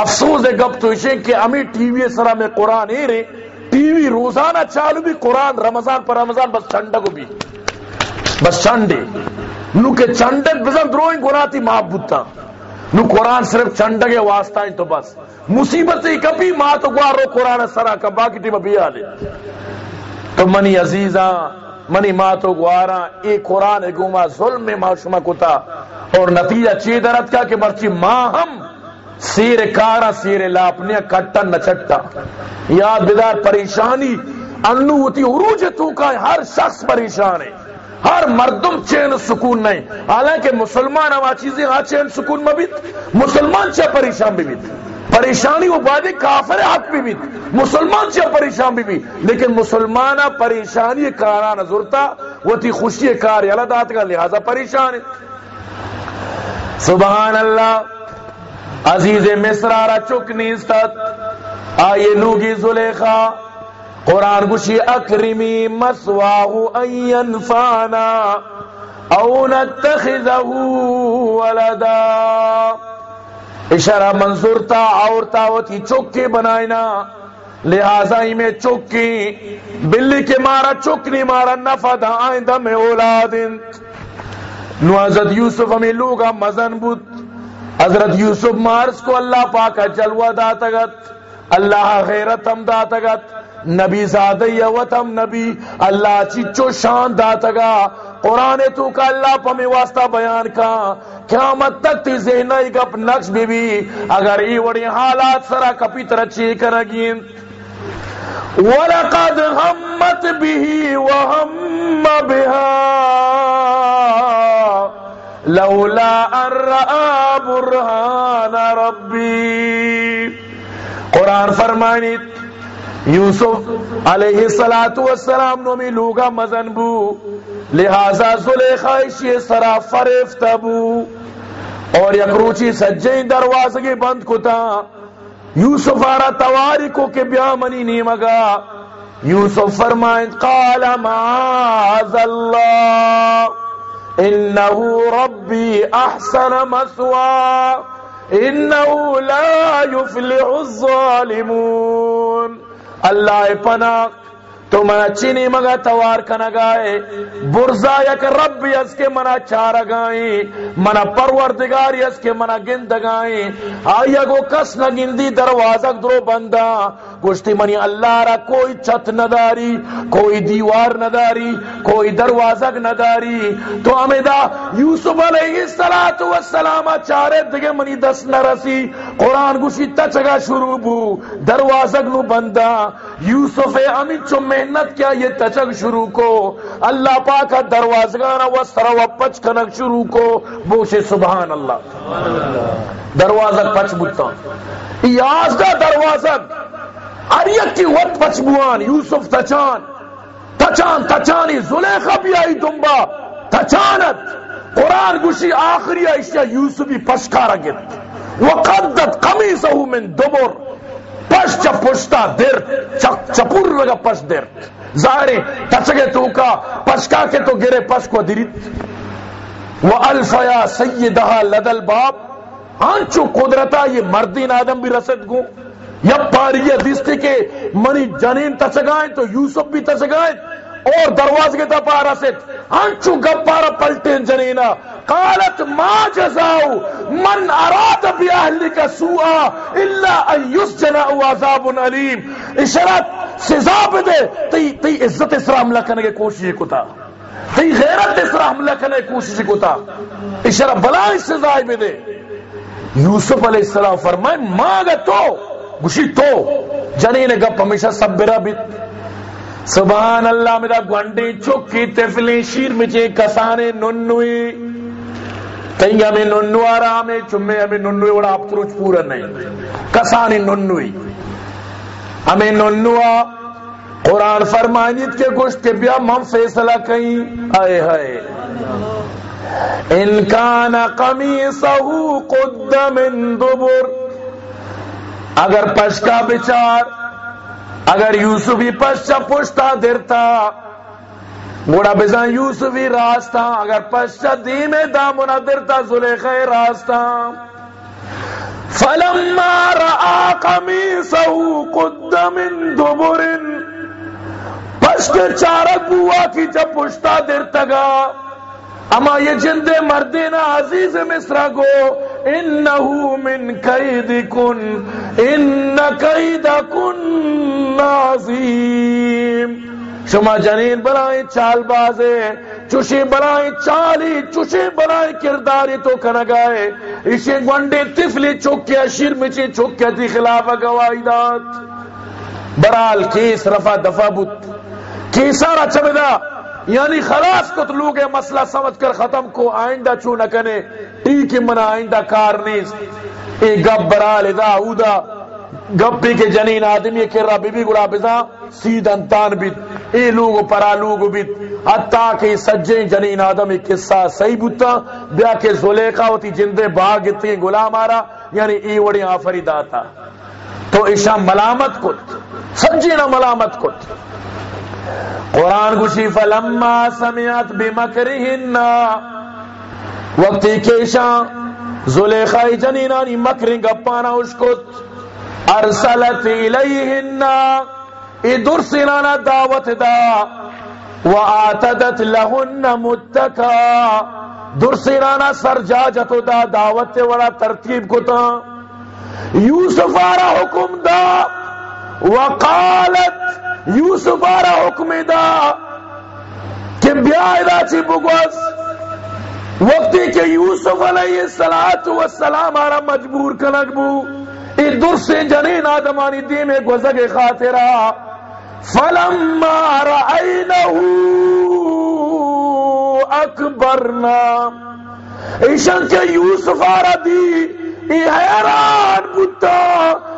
افسوس ہے گپ تو اسے کہ ہمیں ٹی وی سرا میں قرآن ہی رہے۔ ٹی وی روزانہ چالو بھی قرآن، رمضان پر رمضان، بس چنڈا کو بھی۔ بس چنڈے۔ نو کہ چنڈے بزن دروئنگ گناتی محبوب تھا نو قرآن صرف چنڈا کے واسطہ تو بس۔ مصیبت ہی کبھی ماں تو گوارو قرآن سرا کا باقی ٹیم بھی آلے۔ تو منی عزیزاں، منی ماں تو گوارا اے قرآن گوما ظلم میں ماں شما کتا اور نتیجہ چی درد کا کہ مرچی ماں ہم سیر کارا سیر لاپنیا کٹا نچٹا یاد بدار پریشانی، انو ہوتی عروج تو کا ہر شخص پریشان ہے۔ ہر مردم چین سکون نہیں۔ حالانکہ مسلمان ہوا چیزیں ہاں چین سکون میں بیت مسلمان چاہ پریشان بھی بیت پریشانی وہ بادی کافر حق بھی بھی مسلمان سے پریشان بھی بھی لیکن مسلمانہ پریشانی کارا نظرتا وہ تھی خوشی کار اللہ دات کا لہذا پریشان ہے۔ سبحان اللہ۔ عزیز مصر آرہ چک نیستت۔ آئیے نوگی زلیخا۔ قرآن گوشی اکرمی مسواہو این فانا او نتخذہو ولدا۔ اشارہ منظور تا اور تاوتی چوکی بنائنا۔ لہذا ہی میں چوکی بلی کے مارا چوکنی مارا نفد آئندہ میں اولاد نو حضرت یوسف ہمیں لوگا مزن بود۔ حضرت یوسف مارس کو اللہ پاکا جلوہ داتگت۔ اللہ غیرت ہم داتگت۔ نبی زادی وطم نبی۔ اللہ چچو شان داتگا۔ قرآن تو کا اللہ پمی واسطہ بیان کا۔ قیامت تک تی ذہنہ ایک اپ نقش بھی بھی۔ اگر ای وڑی حالات سرا کپی ترچی کرگین۔ وَلَقَدْ هَمَّتْ بِهِ وَهَمَّ بِهَا۔ لَوْلَا أَن رَّآ بُرْهَانَ قرآن فرمانیت یوسف علیہ السلام نومی لوگا مزن بو، لہذا زلیخائشی سرا فریفت بو۔ اور یکروچی سجین دروازگی بند کتا۔ یوسف آرہ تواری کو کہ بیا منی نیمگا۔ یوسف فرمائن قال معاذ اللہ۔ انہو ربی احسن مسوا انہو لا يفلح الظالمون. اللہ پناہ تو منا چینی مگا توار کنا گائے۔ برزا یک رب یس کے منا چار گائیں۔ منا پروردگار یس کے منا گند گائیں۔ آیا گو کس نہ گندی دروازک درو بندہ۔ گوشتی منی اللہ را کوئی چھت نداری کوئی دیوار نداری کوئی دروازک نداری تو ہمیں دا یوسف علیہ السلام چارے دگے منی دس نرسی قرآن گوشی تچگا شروع بو۔ دروازک نو بندہ۔ یوسف امین چو محنت کیا یہ تچگ شروع کو؟ اللہ پاک دروازگانا و سر و پچ کنک شروع کو۔ بوشے سبحان اللہ۔ دروازک پچ بوتا۔ یازدہ دروازک اریک کی وقت پچبوان یوسف تچان۔ تچان، تچانی۔ زلیخہ بھی آئی دنبا۔ تچانت۔ قرآن گوشی آخری اشیاء یوسفی پشکارا گت۔ وقدت قمیصہو من دبر۔ پش چپشتا در چپور لگا پش در۔ ظاہر تچگے تو کا پشکا کے تو گرے پش کو دریت۔ وہ الفیا سیدہا لدل باپ آنچو قدرتا یہ مردین آدم بھی رسد گو۔ یا پاری یہ کے منی جنین تچگائیں تو یوسف بھی تچگائیں اور درواز کے تپا رسد آنچو گپارا پلٹیں جنینا قالت ما جزاؤ من اراد بی اہلی کا سوءا الا ان یسجن او عذاب علیم۔ اشارت سزا پہ دے تی, تی عزت اسرا حملہ کرنے کے کوشش کو تھا۔ تی غیرت اسرا حملہ کرنے کی کوشش کو تھا۔ اشارت بلا سزا پہ دے۔ یوسف علیہ السلام فرمائے مانگا تو گشی تو۔ جنی نے گپ ہمیشہ سبرا بھی۔ سبحان اللہ میرا گوانڈی چکی تفلی شیر مچے کسانے ننوی کہیں ہمیں ننو آرام ہے چمے ہمیں ننوی وڑا آپ تروچ پورا نہیں۔ کسانے ننوی ہمیں ننو قرآن فرمائنیت کے گوشت کے بیا من فیصلہ کہیں آئے ہائے ان کان قمیصه قد من دبر۔ اگر پشکا بچار اگر یوسفی پشچا پشتا درتا، گوڑا بزن یوسفی راستہ اگر پشچا دیم دامنا درتا، زلیخ راستہ فلما رآ قمیصه قد من دبر پشک چارک بوا کی جب پشتا درتگا اما یہ جند مردینا عزیز مصرہ کو انہو من قید کن ان قید کن عظیم۔ شما جنین برائیں چال بازے چوشے برائیں چالی چوشے برائیں کرداری تو کنگائے اسے گونڈے تفلی چوکیا شیر مچے چوکیا تی خلاف گواہی دات برال کیس رفع دفع بت کیسارا چمدہ۔ یعنی خلاص کو لوگ مسئلہ سمجھ کر ختم کو آئندہ چو نہ کنے ٹھیک منا آئندہ کار نیز۔ اے گب برال ادا اودا گپی کے جنین آدمی کے رب بی بی گڑا بزا سید انتان بیت۔ اے لوگ پرا لوگ بیت۔ حتی کہ سجے جنین آدم ایک قصہ صحیح بوتا، بیا کے زلیقہ ہوتی جندے باغ اتنی غلام آرا یعنی ای وڑی آفری داتا۔ تو ایشا ملامت کت سجے نہ ملامت کت۔ قرآن گوشی، فلما سمعت بمکرہن وقتی کیشا زلیخائی جنینانی مکرین گپانا اشکت، ارسلت الیہن، ای درسنانا دعوت دا، وآتدت لہن متکا درسنانا سرجاجت دا دعوت وڑا ترتیب کتا۔ یوسف آرہ حکم دا، وقالت یوسف آرہ حکم دا کہ بیائی دا چی بگوز۔ وقتی کہ یوسف علیہ السلام آرہ مجبور کنک بو۔ ای در سے جنین آدمانی دی میں گوزگ خاطرہ۔ فلما رأینہو اکبرنا۔ ایشان کہ یوسف آرہ دی ای حیران بوتا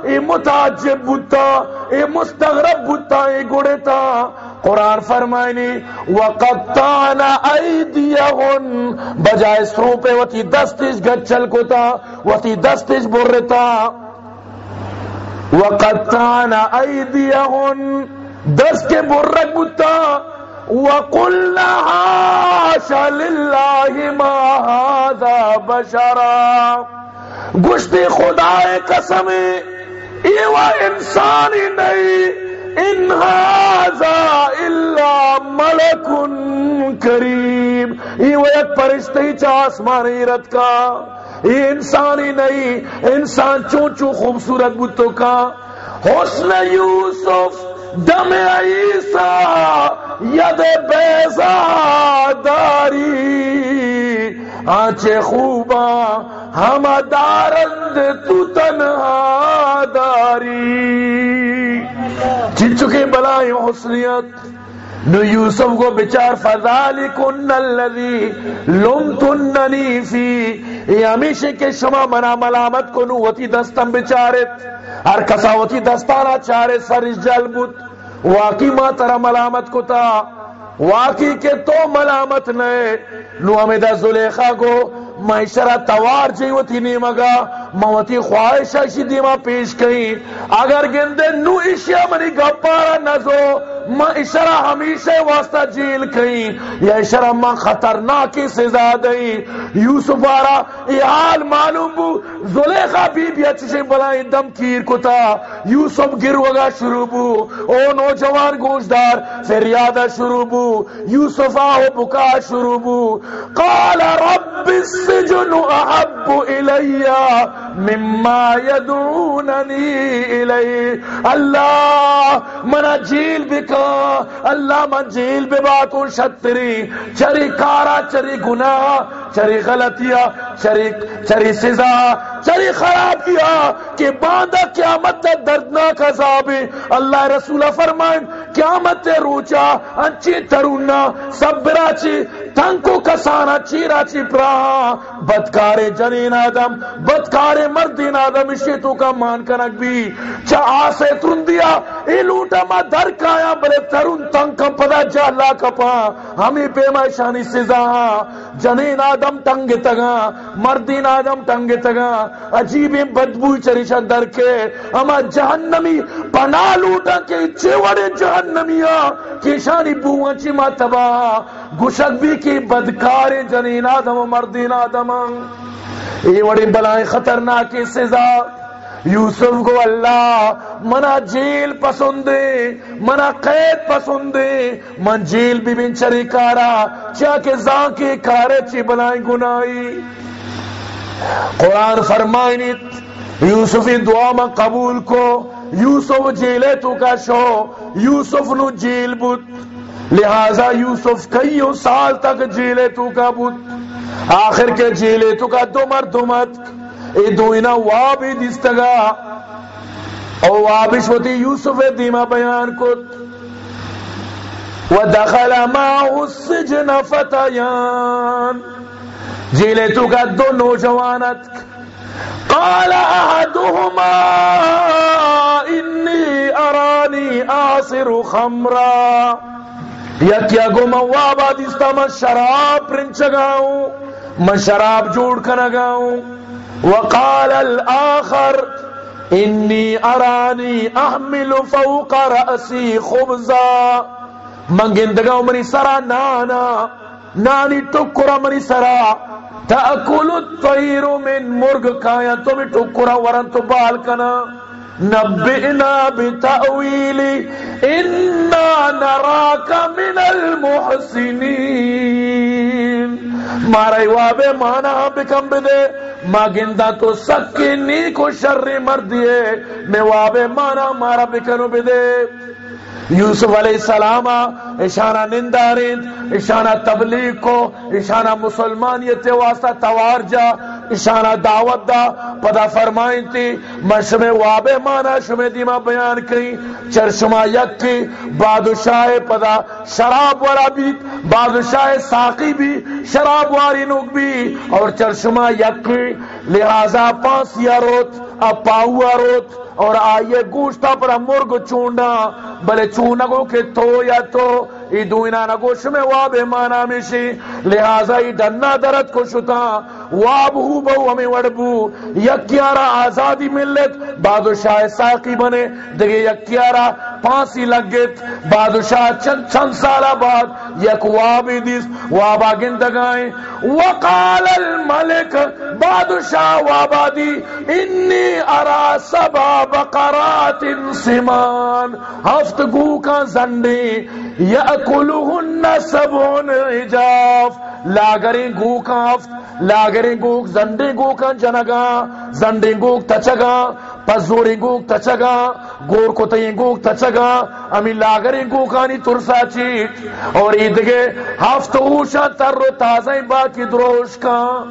ای متعجب بوتا ای مستغرب بوتا ای گوڑے تا۔ قرآن فرمائنی وقتانا ایدیہن بجائے سروں پہ وطی دستش گچل کو تا وطی دستش برتا وقتانا ایدیہن دست کے برک بوتا۔ وقلنا حاشا للہ ما هذا بشرا۔ گشت خدا قسم ایوا انسانی نہیں، ان هذا الا ملک کریم۔ ایوا ایک پرشتی چا آسمانی رت کا۔ یہ انسانی نہیں، انسان چون چون خوبصورت بتو کا۔ حسن یوسف دم عیسیٰ، ید بیزا داری۔ آنچے خوبا ہم دارند تو تنہا داری۔ جن چکے بلائیں حسنیت۔ نو یوسف کو بچار فذالکن اللذی لمتننی فی یہ ہمیشہ کے شما منا ملامت کو نو وطی دستم بچارت۔ ہر کسا وطی دستانا چارے سر جل بوت۔ واقعی ما ترہ ملامت کو تا۔ واقعی کے تو ملامت نئے۔ نو ہمیں دا زلیخہ کو معشرہ توار جیوتی نیمگا۔ موتی خواہش اشی دیما پیش کئی اگر گندے نو اشیا منی گپارا نزو ما اشرا ہمیشہ واسطہ جیل کئی یا اشرا ما خطرناکی سزا دئی۔ یوسف آرا، یہ حال معلوم بو۔ زلیخا بی بی اچھے بلائیں دم کیر کتا۔ یوسف گروگا شروع بو۔ او نوجوان گوشدار فریادہ شروع بو۔ یوسف آہو بکا شروع بو۔ قال رب السجن احب الی مما یدوننی الی اللہ منا جیل بکا اللہ من جیل بے باتوں شتری. چری کارا، چری گناہ، چری غلطیہ چری چری سزا، چری خراب کیا کہ باندھا قیامت دردناک عذاب اللہ رسول فرمائیں قیامت روچا، انچی ترونا سبرا چی تنکو کسانا، چیرا چی پرا بدکارے جنین آدم، بدکارے مردین آدم، اسی تو کا مان کنک بھی۔ چا آسے ترندیا ای لوٹا ما در کایا، بلے ترون تنگ پدا جا جالا کپا۔ ہمیں پیما شانی سزا۔ جنین آدم تنگ تگا، مردین آدم تنگ تگا۔ عجیب بدبو چریشا در کے۔ اما جہنمی پنا لوٹا کے چیوڑے جہنمیا۔ کی شانی بوان چی ما تبا گشک بھی کی بدکار جنین آدم و مردین آدم. یہ وڑی بلائیں خطرناکی سزا. یوسف کو اللہ، منا جیل پسندے منا قید پسندے من جیل بھی بن چری کارا چاہ کے زان کے کارے چی بلائیں گنائی قرآن فرمائنیت یوسفی دعا میں قبول کو. یوسف جیلے تو کا شو، یوسف نو جیل بود لہذا یوسف کئیوں سال تک جیلے تو کا بود آخر کے جیلے تو کا دو مرد مت ای دوینا وابی دستگا۔ او وابش ہوتی یوسف دیما بیان کت۔ ودخل معه السجن فتیان۔ جیلے تو کا دو نوجوانت۔ قال احدهما انی ارانی آصر خمرا۔ یکیا گو موابا دستا من شراب پرنچگاؤں من شراب جوڑ کنگاؤں وقال الآخر، انی ارانی احمل فوق رأسی خبزا۔ من گندگاؤں منی سرا نانا، نانی ٹکرا منی سرا۔ تأکل الطیر من مرگ کھایا تمہیں ٹکرا ورن تو بال کنا۔ نبئنا بتأویلی انا نراک من المحسنین مارا واب مانا بکم بدے. ما گندا تو سکی نی کو شر مردیے میں واب مانا مارا بکنو بدے. یوسف علیہ السلام اشانہ نندارین اشانہ تبلیغ کو اشانہ مسلمانیت واسطہ توار جا اشانہ دعوت دا، پدا فرمائیں تی من شمع واب مانا، شمع دیما بیان کی چرشما یک کی، بادشاہ پدا شراب والا بھی، بادشاہ ساقی بھی، شراب واری نوک بھی، اور چرشما یک کی، لہذا پانسیا روت اب پاؤا روت اور آئیے گوشتا پر مرگ چونڈا۔ بلے چونگو کے تو یا تو۔ ای دوینا نگوش میں واب مانا مشی لہذا ای ڈنا درد کو شتا۔ واب ہو بہو ہمیں وڑبو۔ یکیارا آزادی ملت۔ بادشاہ ساقی بنے۔ دگے یکیارا پانسی لگت۔ بادشاہ چند چند سالہ بعد یک وابی دیس۔ وابا گندگائیں وقال الملک، بادشاہ وابا دی، انی ارا سبا بقرات سمان، ہفت گو کا زنڈی یأکلہن سبون عجاف لاگریں گو کا ہفت، لاگریں گو زنڈی گو کا جنگا زنڈی گو تچگا پزوری گوک تچگا گور کو تین گوک تچگا امی لاگری گوکانی ترسا چیٹ اور ایدگے ہفت اوشا تر رو تازہ باقی دروش کا۔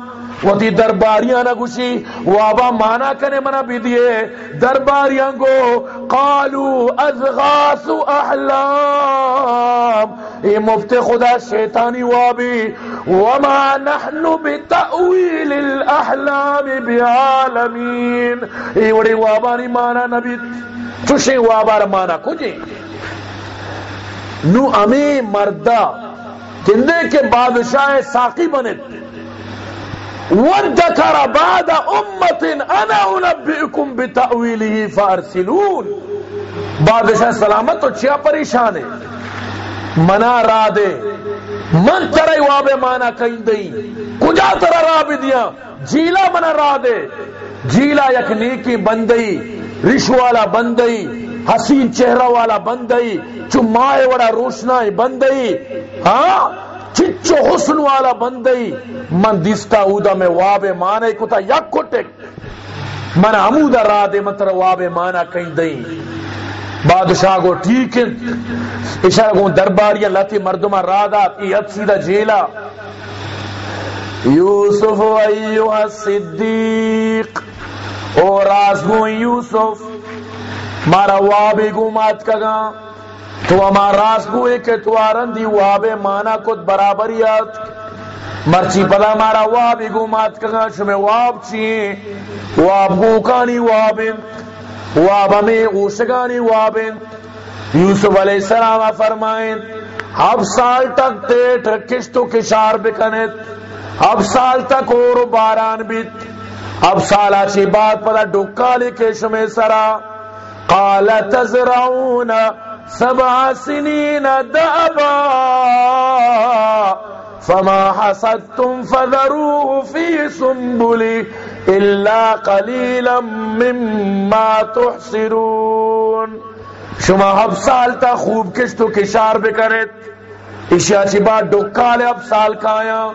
وہ دی درباریاں نہ گوشی وابا مانا کنے منا بھی دیے درباریاں گو، قالو ازغاس احلام۔ اے مفت خدا شیطانی وابی، وما نحن بتأویل الاحلام بعالمین۔ اے وڑی وابانی مانا نبی چوشے وابار مانا کجے نو امی مردہ کندے کے بادشاہ ساقی بنے۔ وذكر بعد امت انا انبئكم بتاويله فارسلون بادشاہ سلامت تو چیا پریشان ہے۔ منا را دے۔ من ترے واب مانا کہیں دئی کجا ترا را بھی دیا۔ جیلا منا را دے۔ جیلا یک نیکی بندئی رش والا بندئی، حسین چہرہ والا بندئی، چمائے وڑا روشنائی بندئی ہاں؟ چچو حسن والا بندئی۔ من دستا اودا میں واب مانے کتا یک کٹک من عمودا را دے من تر واب مانا کہیں دئی بادشاہ کو ٹھیک ہے۔ اشارہ کو درباریاں لاتی مردمہ را رادا ای سیدھا جیلا یوسف ایوہ الصدیق. اور آزگو یوسف. مارا وابی گمات کگا. تو ہمارا راسگو ہے کہ تو آرندی وابے مانا کت برابریات مرچی پدا مارا وابی گمات کگا. شمی واب چیئے؟ واب گوکانی وابن واب ہمیں اوشگانی وابن یوسف علیہ السلام فرمائیں اب سال تک تیٹ کشتو کشار بکنت اب سال تک اور باران بیت اب سالا چی بات پدا ڈکالی کشم سرا۔ قال تزرعون سبع سنین دعبا فما حسدتم فذروه في سنبلی الا قلیلا مما تحصرون شما ہب سال تا خوب کشتو کشار بکرت اشیا چی بات ڈکالے اب سال کایا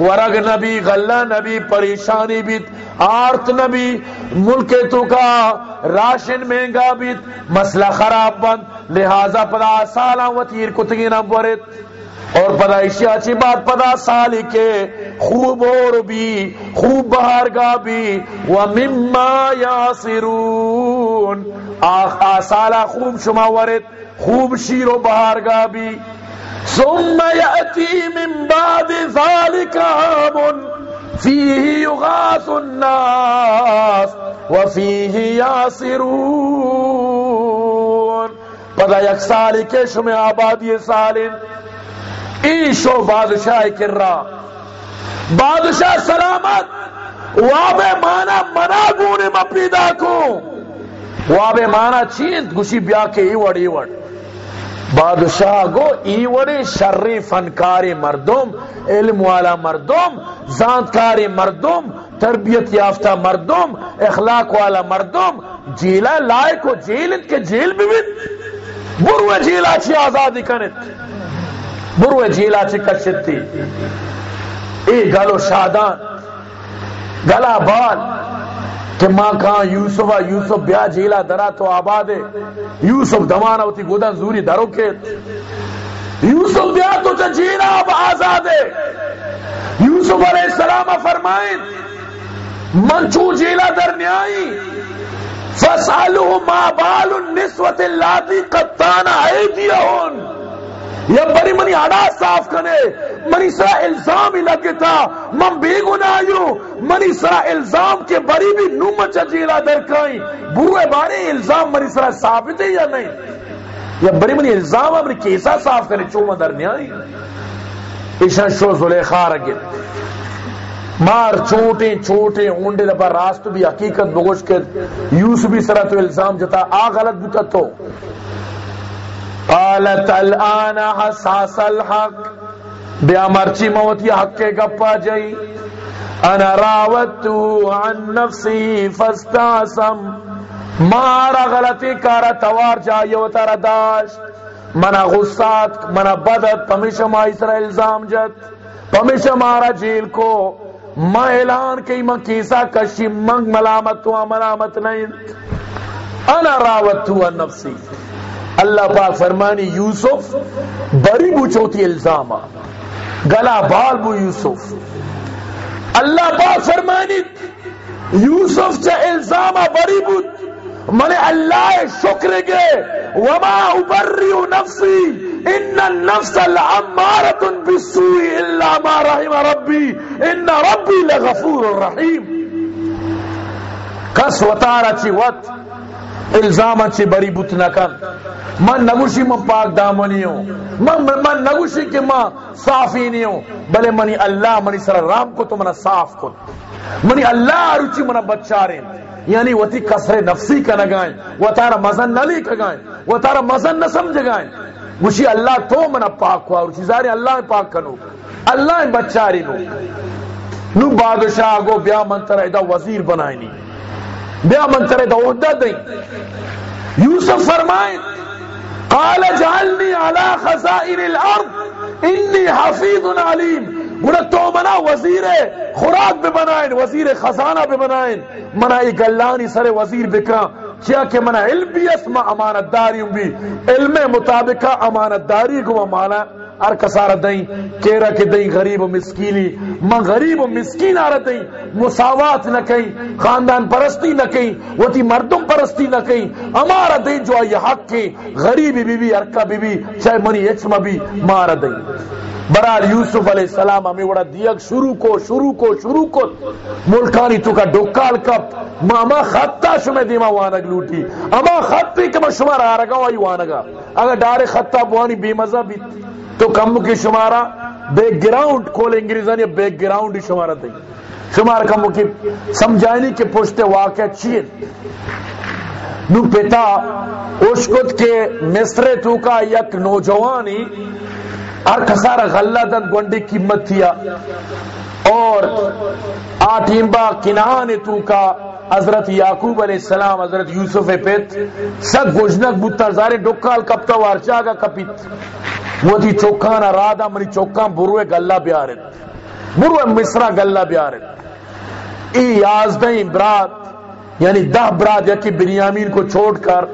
ورگ نبی، غلہ نبی، پریشانی بیت، آرت نبی، ملک تو کا راشن مہنگا بیت، مسئلہ خراب بند، لہذا پدا سالا وطیر کتگی نہ اور پدا اشیاء چی بات، پدا سالی کے خوب اور بھی، خوب بہار گا بھی۔ ومما یاسرون۔ آخ آسالا خوب شما ورت، خوب شیر و بہار گا بھی۔ ثم يأتي من بعد ذلك عام فيه يغاث الناس وفيه ياسرون پدا یک سالی کے شمی آبادی سالن، ایشو بادشاہ کر رہا بادشاہ سلامت واب مانا منا گونے مپیدا کو واب مانا چیند، گوشی بیا کے ایوڑ ایوڑ۔ بادشاہ گو ایوڑی شرری فنکاری مردم، علم والا مردم زانتکاری مردم، تربیت یافتہ مردم، اخلاق والا مردم جیلا لائے کو جیلت کے جیل بھی بھی۔ بروے جیلا چی آزادی کنت بروے جیلا چی کشتی ای گلو شادان گلا بال کہ ماں کہاں یوسف یوسف بیا جیلا درا تو آباد ہے۔ یوسف دمانا ہوتی گودا زوری درو کے یوسف بیا تو جیلا اب آزاد ہے۔ یوسف علیہ السلام فرمائیں، من چو جیلا در نیائی؟ فسالو ما بال النسوت اللاتی قطانا ایدیہن۔ یا بری منی اڑا صاف کنے منی سرا الزام ہی لگتا من بے گناہیوں، منی سرا الزام کے بری بھی نوم چجیلا درکائیں بروے بارے الزام منی سرا ثابت ہے یا نہیں؟ یا بری منی الزام منی کیسا صاف شو زلیخا رگت مار چھوٹے چھوٹے اونڈے دبا راست بھی حقیقت بگوش کر یوسف بھی سرا تو الزام جتا، آ غلط بتا تو قالت الان حساس الحق. بیا مرچی موتی حق کے گپا جئی. انا راوتو عن نفسی فاستعصم. مارا غلطی کارا توار جائیو تارا داشت. منا غصات، منا بدت، پمیشہ ما اسرا الزام جت. پمیشہ مارا جیل کو. ما اعلان کی ما کیسا کشی، منگ ملامت تو ملامت نہیں انا راوتو عن نفسی. اللہ پاک فرمانی یوسف بری بوچوتی الزاما گلا بال بو یوسف۔ اللہ پاک فرمانی یوسف چا الزاما بری بود من اللہ شکر گے وما ابری نفسی، ان النفس لعمارت بالسوء الا ما رحم ربی، ان ربی لغفور الرحیم کس وطارا چی وط؟ الزام اچھی بری بت نہ کن من نگوشی من پاک دامنی ہوں۔ من, من نگوشی کہ من صافی نہیں ہوں۔ بلے منی اللہ منی سر رام کو تو منا صاف کو منی اللہ روچی منا بچاریں یعنی وہ تی کسر نفسی کا نگائیں وہ تارا مزن نلی کا گائیں۔ وہ تارا مزن نہ سمجھ گائیں۔ گوشی اللہ تو منا پاک ہوا۔ روچی زاری اللہ پاک کنو۔ اللہ بچاری نو۔ نو بادشاہ گو بیا منتر ایدہ وزیر بنائیں نہیں بیا من منتر ایدہ عہدہ دیں۔ یوسف فرمائیں قال جعلنی علی خزائن الارض، انی حفیظ علیم۔ گوڑا تو منا وزیر خوراک بے بنائیں، وزیر خزانہ بے بنائیں۔ منا ایک اللہ اللہنی سر وزیر بکا کیا کہ منا علم بھی اسما امانت داری بھی۔ علم مطابقہ امانت داری کو مانا۔ ار کسار دیں کیرا کے دیں، غریب و مسکینی۔ من غریب و مسکین آرہ دیں، مساوات نہ کہیں، خاندان پرستی نہ کہیں وہ تی مردم پرستی نہ کہیں۔ ہمارا دیں جو آئی حق کے غریبی بی بی ارکا بی بی چاہے منی اچما بھی مارا دیں۔ برال یوسف علیہ السلام ہمیں وڑا دیگ شروع کو شروع کو شروع کو۔ ملکانی تو کا ڈوکال کپ۔ ماما خطا شمیں دیما وانگ لوٹی۔ اما خطی کہ میں شمار آرگا وائی وانگا۔ اگر ڈارے خطا بوانی بے مزہ بھی۔ تو کم کی شمارا بیک گراؤنڈ کول انگریزانی بیک گراؤنڈ ہی شمارا دیں شمار کم کی سمجھائنی کے پوچھتے واقع چیئے نو پیتا اشکت کے مصر تو کا یک نوجوانی، ہر کسارا غلہ دن گونڈی قیمت تھیا۔ اور آٹھیمبا کنان تو کا حضرت یعقوب علیہ السلام، حضرت یوسف پیت سگ گوجنک بوتا زارے، ڈکال کپتا وارچا گا کپیت۔ وہ تھی چوکانا رادا منی چوکان بروے گلہ بیارت بروے مصرہ گلہ بیارت ای یازدہیں برات یعنی دہ برات یکی بنیامین کو چھوڑ کر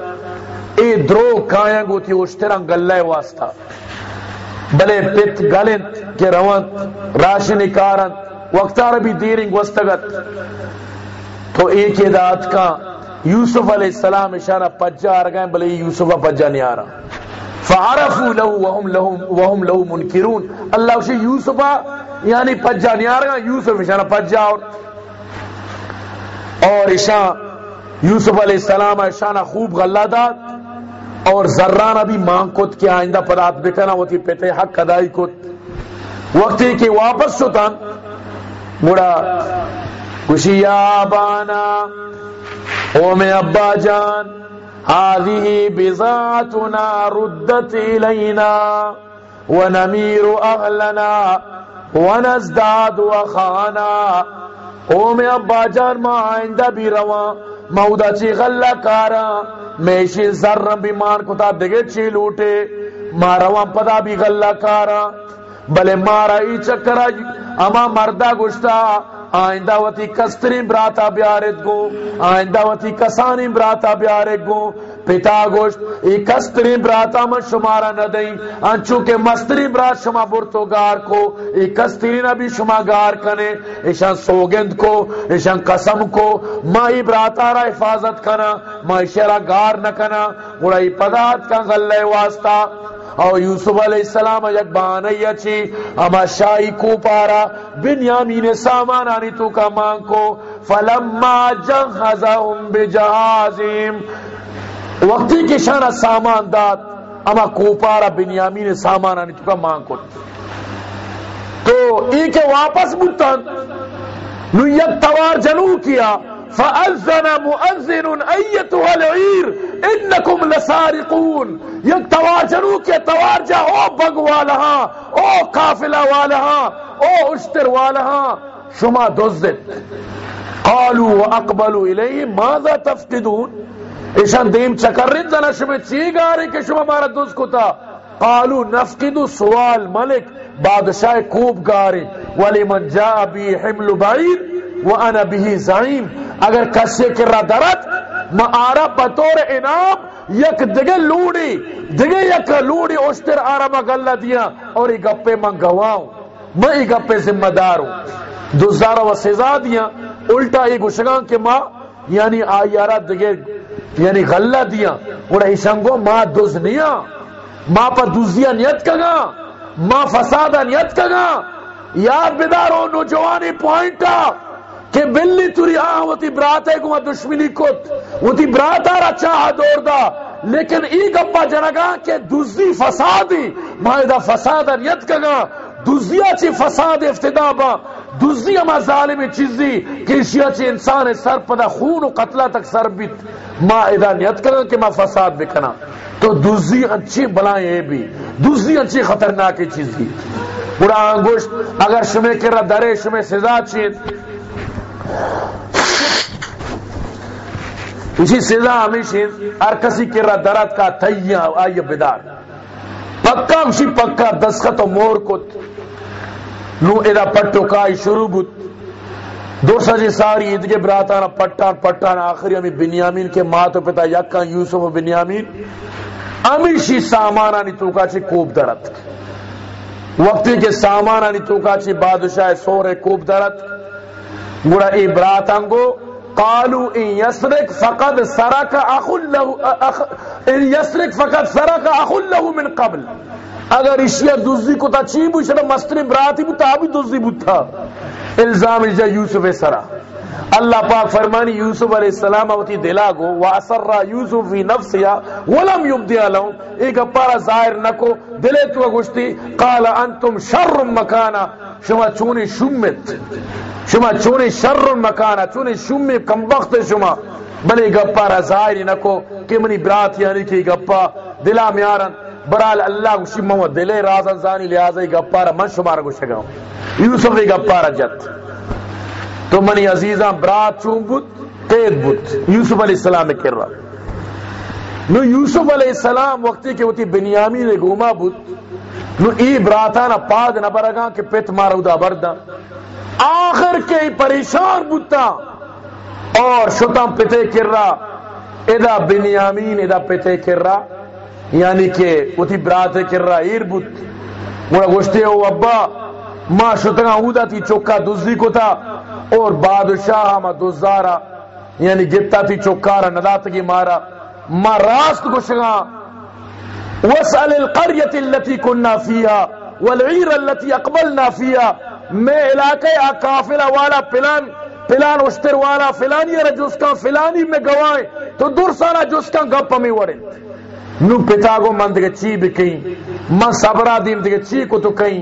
اے درو کائیں گو تھی اشتران گلہ واسطہ۔ بلے پت گلنت کے روانت، راشن کارنت وقتار بھی دیرنگ وستگت۔ تو ایک اداد کا یوسف علیہ السلام اشارہ پجا آ رہا بلے یوسف پجا نہیں آ رہا۔ فعرفوا له وهم له وهم له منکرون اللہ اسے یوسف یعنی پجا نہیں آ رہا، یوسف اشارہ پجا اور اور اشاں یوسف علیہ السلام اشانہ خوب غلہ داد اور ذران ابھی مانگ کت کے آئندہ پدات بکنا وہ تھی پیتے حق ادائی کت۔ وقتی کہ واپس شتان مڑا کشی یا بانا، او میں ابا جان۔ هذه بضاعتنا ردت إلينا ونمير أهلنا ونزداد وخانا. او میں ابا جان ما آئندہ بھی رواں مودا چی غلہ کارا. میشی ذرم بھی مان کتا دگے چی لوٹے. ما رواں پدا بھی غلہ کارا. بلے مارا ای چکرہ اما مردہ گشتا، آئندہ وتی کستری براتا بیارت گو، آئندہ وتی کسانی براتا بیارت گو۔ پتا گوشت، ای کستری براتا من شمارا ندیں انچو کہ مستری برات شما برتو گار کو، ای کستری نبی شما گار کنے۔ ایشان سوگند کو، ایشان قسم کو۔ ما ای براتا را حفاظت کنا، ما ایشارا گار نکنا گوڑا ای پدات کا غلے واسطہ۔ او یوسف علیہ السلام یک بانی اچھی اما شاہی کو پارا بنیامین سامان آنی تو کا مان کو، فلما جہزہم بجہازیم۔ وقتی کے شانہ سامان داد، اما کو پارا بنیامین سامان آنی تو کا مان کو۔ تو ایک واپس بوتن نو یک توار جنو کیا فأذن مؤذن أيتها العير إنكم لسارقون. یک توار جنو کے توار جا او بگ والہا او قافلہ والہا او اشتر والہا شما دزدت. قالوا واقبلوا الیہ ماذا تفقدون؟ ایشان دیم چکر رد شما چی گاری کہ شما مارا دز کتا؟ قالوا نفقد سوال ملک، بادشاہ کوب گاری. ولی من جا بی حمل بعیر وانا به زعیم اگر کسی کرا درد ما آرا بطور انام یک دگے لوڑی دگے یک لوڑی اشتر آرا ما گلہ دیا اور ای گپے من گواؤں۔ میں ای گپے ذمہ دار ہوں۔ دوزارہ و سزا دیا۔ الٹا ای گشگان کے ماں یعنی آئی آرا دگے یعنی غلہ دیا۔ اور ای شنگو ما دوز نیا۔ ما پر دوزیا نیت کگا ما فسادہ نیت کگا یاد بدارو نوجوانی پوائنٹا۔ کہ بلی توری آن وہ تی برات ہے کہ دشمنی کت۔ وہ تی برات آرہ چاہا دور دا۔ لیکن ای گپا جنگا کہ دوزی فسادی، مائدہ فسادا نیت کگا دوزیا چی فساد افتدا با۔ دوزی اما ظالم چیزی کہ اشیاء چی انسان سر پدا خون و قتلہ تک سر بیت۔ ما ادا نیت کگا کہ ما فساد بکنا تو دوزی اچھی بلائیں اے بھی۔ دوزی اچھی خطرناک چیزی۔ بڑا انگوشت، اگر شمیں کرا درے شمیں سزا چیز جی اسی سزا ہمیشہ ہر کسی کے را درد کا تھیا آئیے بیدار۔ پکا اسی پکا دسخط و مور کت۔ نو ادا پٹو کائی شروع بت دو سجے ساری عید کے براتانا پٹان پٹان، آخری ہمیں بنیامین کے ماں تو پتا یکا یوسف و بنیامین۔ ہمیشی سامان آنی توکا چی کوب درد۔ وقتی کے سامان آنی توکا چی بادشاہ سور کوب درد۔ گوڑا ای براتانگو قالوا ان يسرق فقد سرق اخ له اخ، ان يسرق فقد سرق اخ له من قبل۔ اگر اشیا دوزی کو تا چی بو شرم مستری براتی بو تا بھی دوزی بو تھا الزام جا یوسف سرا۔ اللہ پاک فرمانی یوسف علیہ السلام اوتی دلا گو واسر یوسف فی نفسیا ولم یبدی لهم ایک پارا ظاہر نکو، دلے تو گشتی۔ قال انتم شر مکانا شما چونی شمت شما چونی شر مکانا چونی شمی کمبخت شما۔ بلے گپا را ظاہر نکو۔ کہ منی برات یعنی کہ گپا۔ دلا میارن۔ برال اللہ کو شما و دلے رازن زانی لہذا گپا را من شما را یوسف گپا را جت۔ تو منی عزیزاں، برات چون بود قید بود یوسف علیہ السلام کر رہا نو یوسف علیہ السلام وقتی کہ وہ تی بنیامی نے گوما بود نو ای براتانا پاد نہ برگا کہ پت مارو دا بردا آخر کے پریشان بوتا اور شتم پتے کر رہا ادا بنیامین، ادا پتے کر رہا یعنی کہ اتی براتے کر رہا ایر بوت مڑا گوشتے ہو ابا، ما شتنگا ہودا تی چوکا دزدی کو تھا اور بادشاہ ما دزارا یعنی گتا تی چوکارا نداتگی مارا ما راست گوشگا وسأل القرية التي كنا فيها والعير التي اقبلنا فيها۔ میں علاقے قافلہ والا پلان پلان اشتر والا فلانی ہے جس کا فلانی میں گوائے تو دور سانا جس کا گپ میں وڑے۔ نو پتا گو من دے چی بھی کہیں، من صبرا دیم دے چی کو تو کہیں۔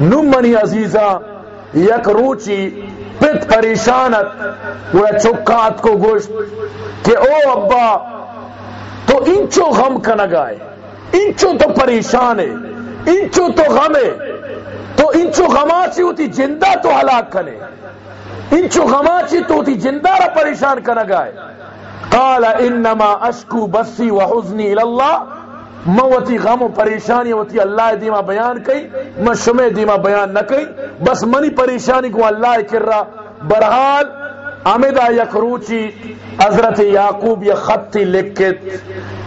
نو منی عزیزا یک روچی پت پریشانت، وہ چکات کو گوشت کہ او ابا، تو انچو غم کا نگائے انچو تو پریشان ہے انچو تو غم ہے، تو انچو غما چی ہوتی جندہ تو ہلاک کنے انچو غما چی تو ہوتی جندہ را پریشان کنگائے قال انما اشکو بسی و حزنی الاللہ موتی غم و پریشانی ہوتی اللہ دیما بیان کئی میں شمع دیما بیان نہ کئی۔ بس منی پریشانی کو اللہ کر رہا برحال امیدہ یک روچی حضرت یعقوب یہ خطی لکت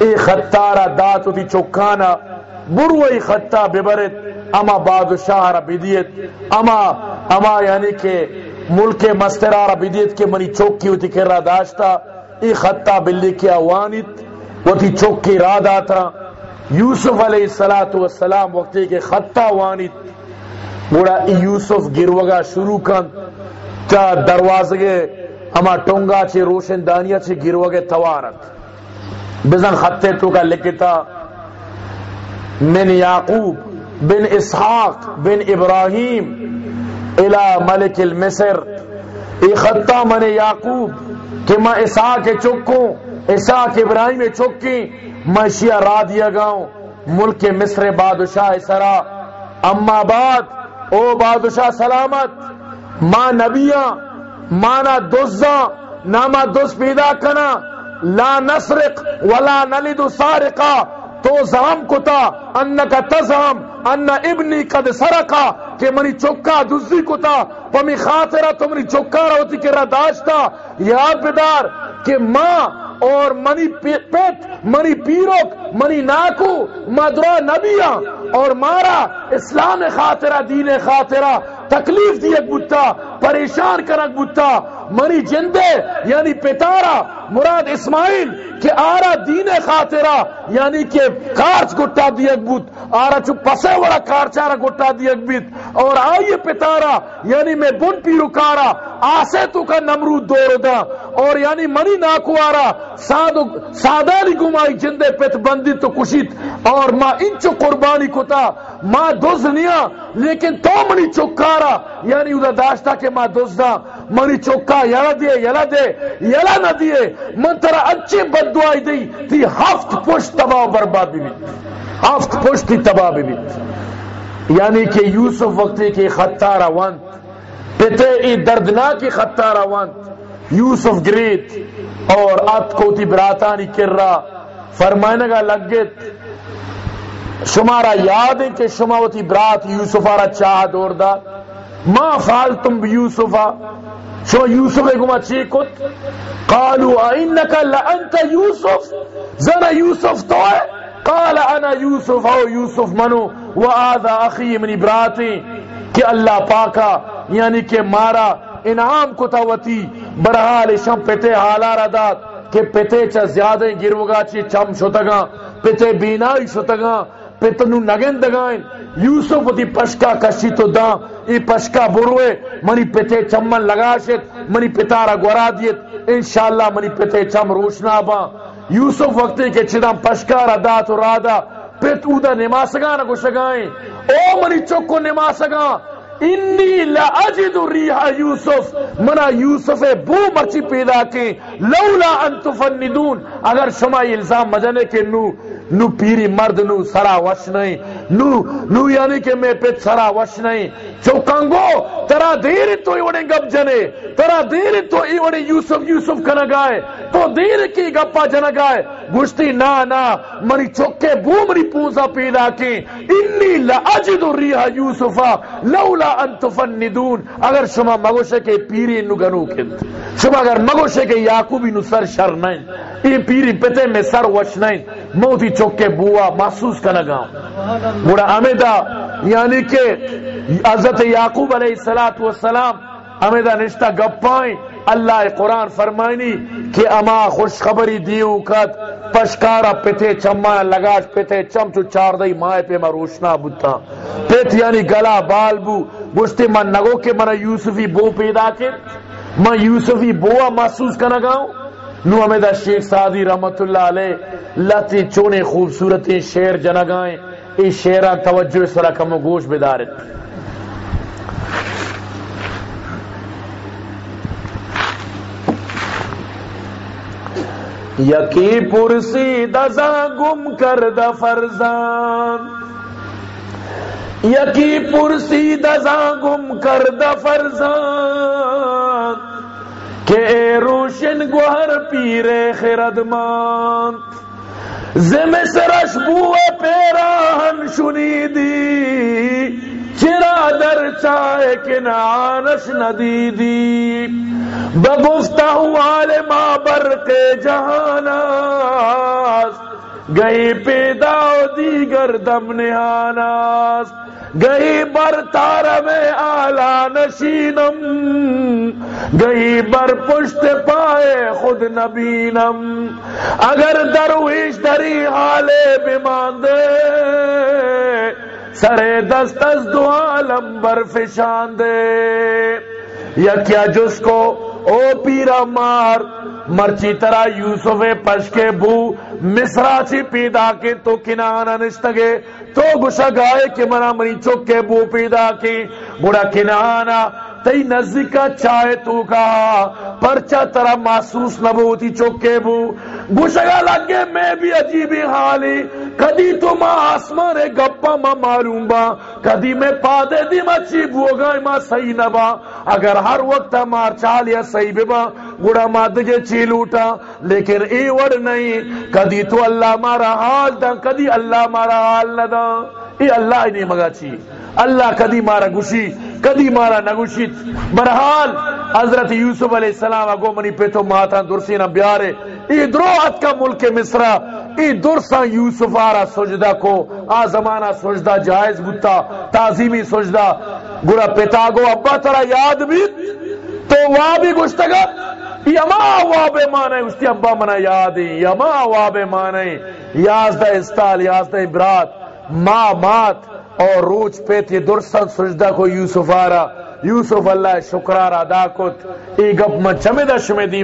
اے خطارا دات ہوتی چوکانا بروئی خطا ببرت۔ اما بادشاہ را بدیت۔ اما اما یعنی کہ ملک مسترا را بدیت کے منی چوکی ہوتی کر را داشتا۔ ای خطا بلی کیا وانت وتی چوکی را داتا۔ یوسف علیہ السلام وقتی کے خطا وانت بڑا یوسف گروگا شروع کن تا دروازے اما ٹونگا چھ روشن دانیا چھ گروگے توارت بزن خطے تو کا لکتا من یعقوب بن اسحاق بن ابراہیم الى ملک المصر ای خطہ من یعقوب کہ میں اسحاق چکوں، اسحاق ابراہیم چکی میں شیعہ را دیا گاؤں، ملک مصر بادشاہ سرا۔ اما بعد، او بادشاہ سلامت، ماں نبیاں، مانا دزا ناما دز پیدا کنا۔ لا نسرق ولا نلد سارقا۔ تو زام کتا، انکا تزام ان ابنی قد سرقا۔ کہ منی چکا دزی کتا، پمی خاطرہ تو منی چکا روتی کے رداشتا یاد بدار کہ ماں اور منی پیت منی پیروک، منی ناکو، مدرا نبیاں اور مارا اسلام خاطرہ، دین خاطرہ، تکلیف دیت بتا پریشان کرک بتا منی جندے یعنی پتارا مراد اسماعیل کہ آرا دین خاطرہ یعنی کہ کارچ گٹا دیگ بوت، آرا چو پسے وڑا کارچارا گٹا دیگ بیت اور آئیے پتارا یعنی میں بن پیرو کارا آسے تو کا نمرود دور دا۔ اور یعنی منی ناکوارا سادانی گمائی جندے پت بندی تو کشیت اور ما انچو قربانی کتا، ما دوز نیا، لیکن تو منی چکارا یعنی ادا داشتا کہ ما دوز دا۔ منی چکا یلا دے یلا دے، یلا نہ دیے۔ من ترا اچھی بد دعائی دی تی ہفت پشت تباہ برباد بھی۔ ہفت پشت تی تباہ بھی یعنی کہ یوسف وقتی کی خطہ روان پتے ای دردناکی خطہ روان یوسف گریت اور ات کو تی براتانی کر رہا فرمائنے گا لگت، شمارا یاد ہے کہ شما وتی برات یوسف آرہ چاہ دور دا۔ ما فالتم بیوسفا؟ شو یوسف گما چی کت؟ قالوا اینکا لانت یوسف زنا یوسف تو ہے قال انا یوسف او یوسف منو؟ و آذا اخی منی براتی کہ اللہ پاکا یعنی کہ مارا، انعام کو تاوتی برحال شم پتے حالا را کہ پتے چا زیادہ گروگا چی چم شتگا پتے بینائی شتگا پتنو نگن دگائن. یوسف دی پشکا کشی تو دا ای پشکا بروے منی پتے چمن لگاشت. منی پتارا گورا دیت. انشاءاللہ منی پتے چم روشنا با. یوسف وقتی کے چدم پشکا را دا تو را دا پت او دا نماسگا نگو شگائیں او منی چکو نماسگا انی لاجد ریح یوسف۔ منا یوسف بو مرچی پیدا کی۔ لولا ان تفندون۔ اگر شما الزام مجنے کے نو نو پیری مرد، نو سرا وش نہیں۔ نو نو یعنی کہ میں پہ سرا وش نہیں۔ چوکانگو، ترا دیر تو ایوڑے گپ جنے۔ ترا دیر تو ایوڑے یوسف یوسف کنا گائے۔ تو دیر کی گپا جنا گائے۔ گشتی نا نا، منی چوکے بو منی پوزا پیدا کی۔ انی لعجد ریح یوسفا۔ لولا ان تفندون اگر شما مگوشے کے پیری نو گنو کند شما اگر مگوشے کے یاکوبی نو سر شر نہیں یہ پیری پتے میں سر وش نہیں موتی چوکے بوا محسوس کرنا گا بڑا امیدہ یعنی کہ حضرت یعقوب علیہ السلام امیدہ نشتہ گپائیں. اللہ قرآن فرمائنی کہ اما خوشخبری دیو کت، پشکارا پتے چما لگاش پتے چم چو چار دئی مائے پہ ما روشنا بوتا پت یعنی گلا بال بو گشتے من نگو کہ من یوسفی بو پیدا کر من یوسفی بوا محسوس کرنا گاؤں۔ نو امیدہ شیخ سعدی رحمت اللہ علیہ لتی چونے خوبصورتی شیر جنگائیں ای شیران توجہ اس طرح کم گوش بدارت یکی پرسی دزا گم کرد فرزان۔ یکی پرسی دزا گم کرد فرزان کہ اے روشن گوہر پیرے خردمان زم سرش بو پیراہن شنی دی چرا در چائے کنانش ندی دی بگفتہ عالمہ برق جہاناس گئی پیدا دیگر دم نہاناس گئی بر تار میں آلہ نشینم، گئی بر پشت پائے خود نبینم۔ اگر درویش دری حالے بماندے سرے دست از دو عالم بر فشاندے۔ یا کیا جس کو او پیرا مار، مرچی ترا یوسف پشکے بو مصرا چی پیدا کے تو کنانا نشتگے، تو گشا گائے کہ منا منی چکے بو پیدا کی۔ بڑا کنانا، تئی نزدیکا چاہے تو کہا پرچا ترا محسوس نہ نبوتی چکے بو۔ گا لگے میں بھی عجیبی حالی۔ کدی تو ماں آسمان گپا ماں معلوم با. کدی میں پادے دی مچی بوگا ماں صحیح نبا اگر ہر وقت مار چال یا صحیح ببا گڑا مادجے چیل اٹھا لیکن ای وڑ نہیں. کدی تو اللہ مارا حال دا، کدی اللہ مارا حال نہ دا. ای اللہ ہی نہیں مگا چی. اللہ کدی مارا گشی کدی مارا نگوشیت برحال حضرت یوسف علیہ السلام اگو منی پہ تو ماتا درسی نہ بیارے۔ ای دروحت کا ملک مصرہ، ای درسا یوسف آرا سجدہ کو۔ آ زمانہ سجدہ جائز بتا تعظیمی سجدہ۔ گڑا پتا گو، ابا ترا یاد بھی تو وہاں بھی گشتگا یما واب مانے اس کی ابا منا یاد۔ یما واب مانے۔ یازدہ استال، یازدہ برات ما مات۔ اور روچ پیت یہ درسن سجدہ کو یوسف آرا۔ یوسف اللہ شکرار ادا کت۔ ای گپ من چمدہ شمی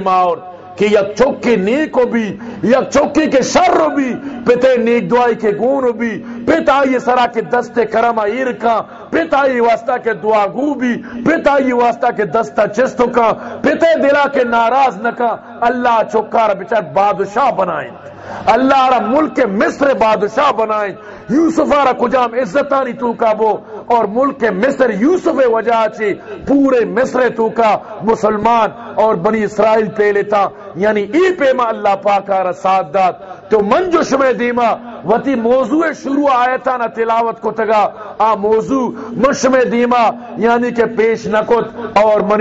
کہ یک چوکی نیک ہو بھی، یک چوکی کے شر ہو بھی۔ پتے نیک دعائی کے گون بھی۔ پتا یہ سرا کے دست کرم ایرکا پتا یہ واسطہ کے دعا گو بھی۔ پتا یہ واسطہ کے دستہ چستو کا پتے دلا کے ناراض نکا اللہ چوکار بچار بادشاہ بنائیں۔ اللہ را ملک مصر بادشاہ بنائیں۔ یوسف را کجام عزتانی تو کا بو۔ اور ملک مصر یوسف وجہ چی پورے مصر تو کا مسلمان اور بنی اسرائیل پہ لیتا۔ یعنی ای پیما اللہ پاکا را ساتھ داد تو من جو شمع دیما۔ وتی موضوع شروع آیتا نا تلاوت کو تگا۔ آ موضوع مشم دیما یعنی کہ پیش نکت۔ اور من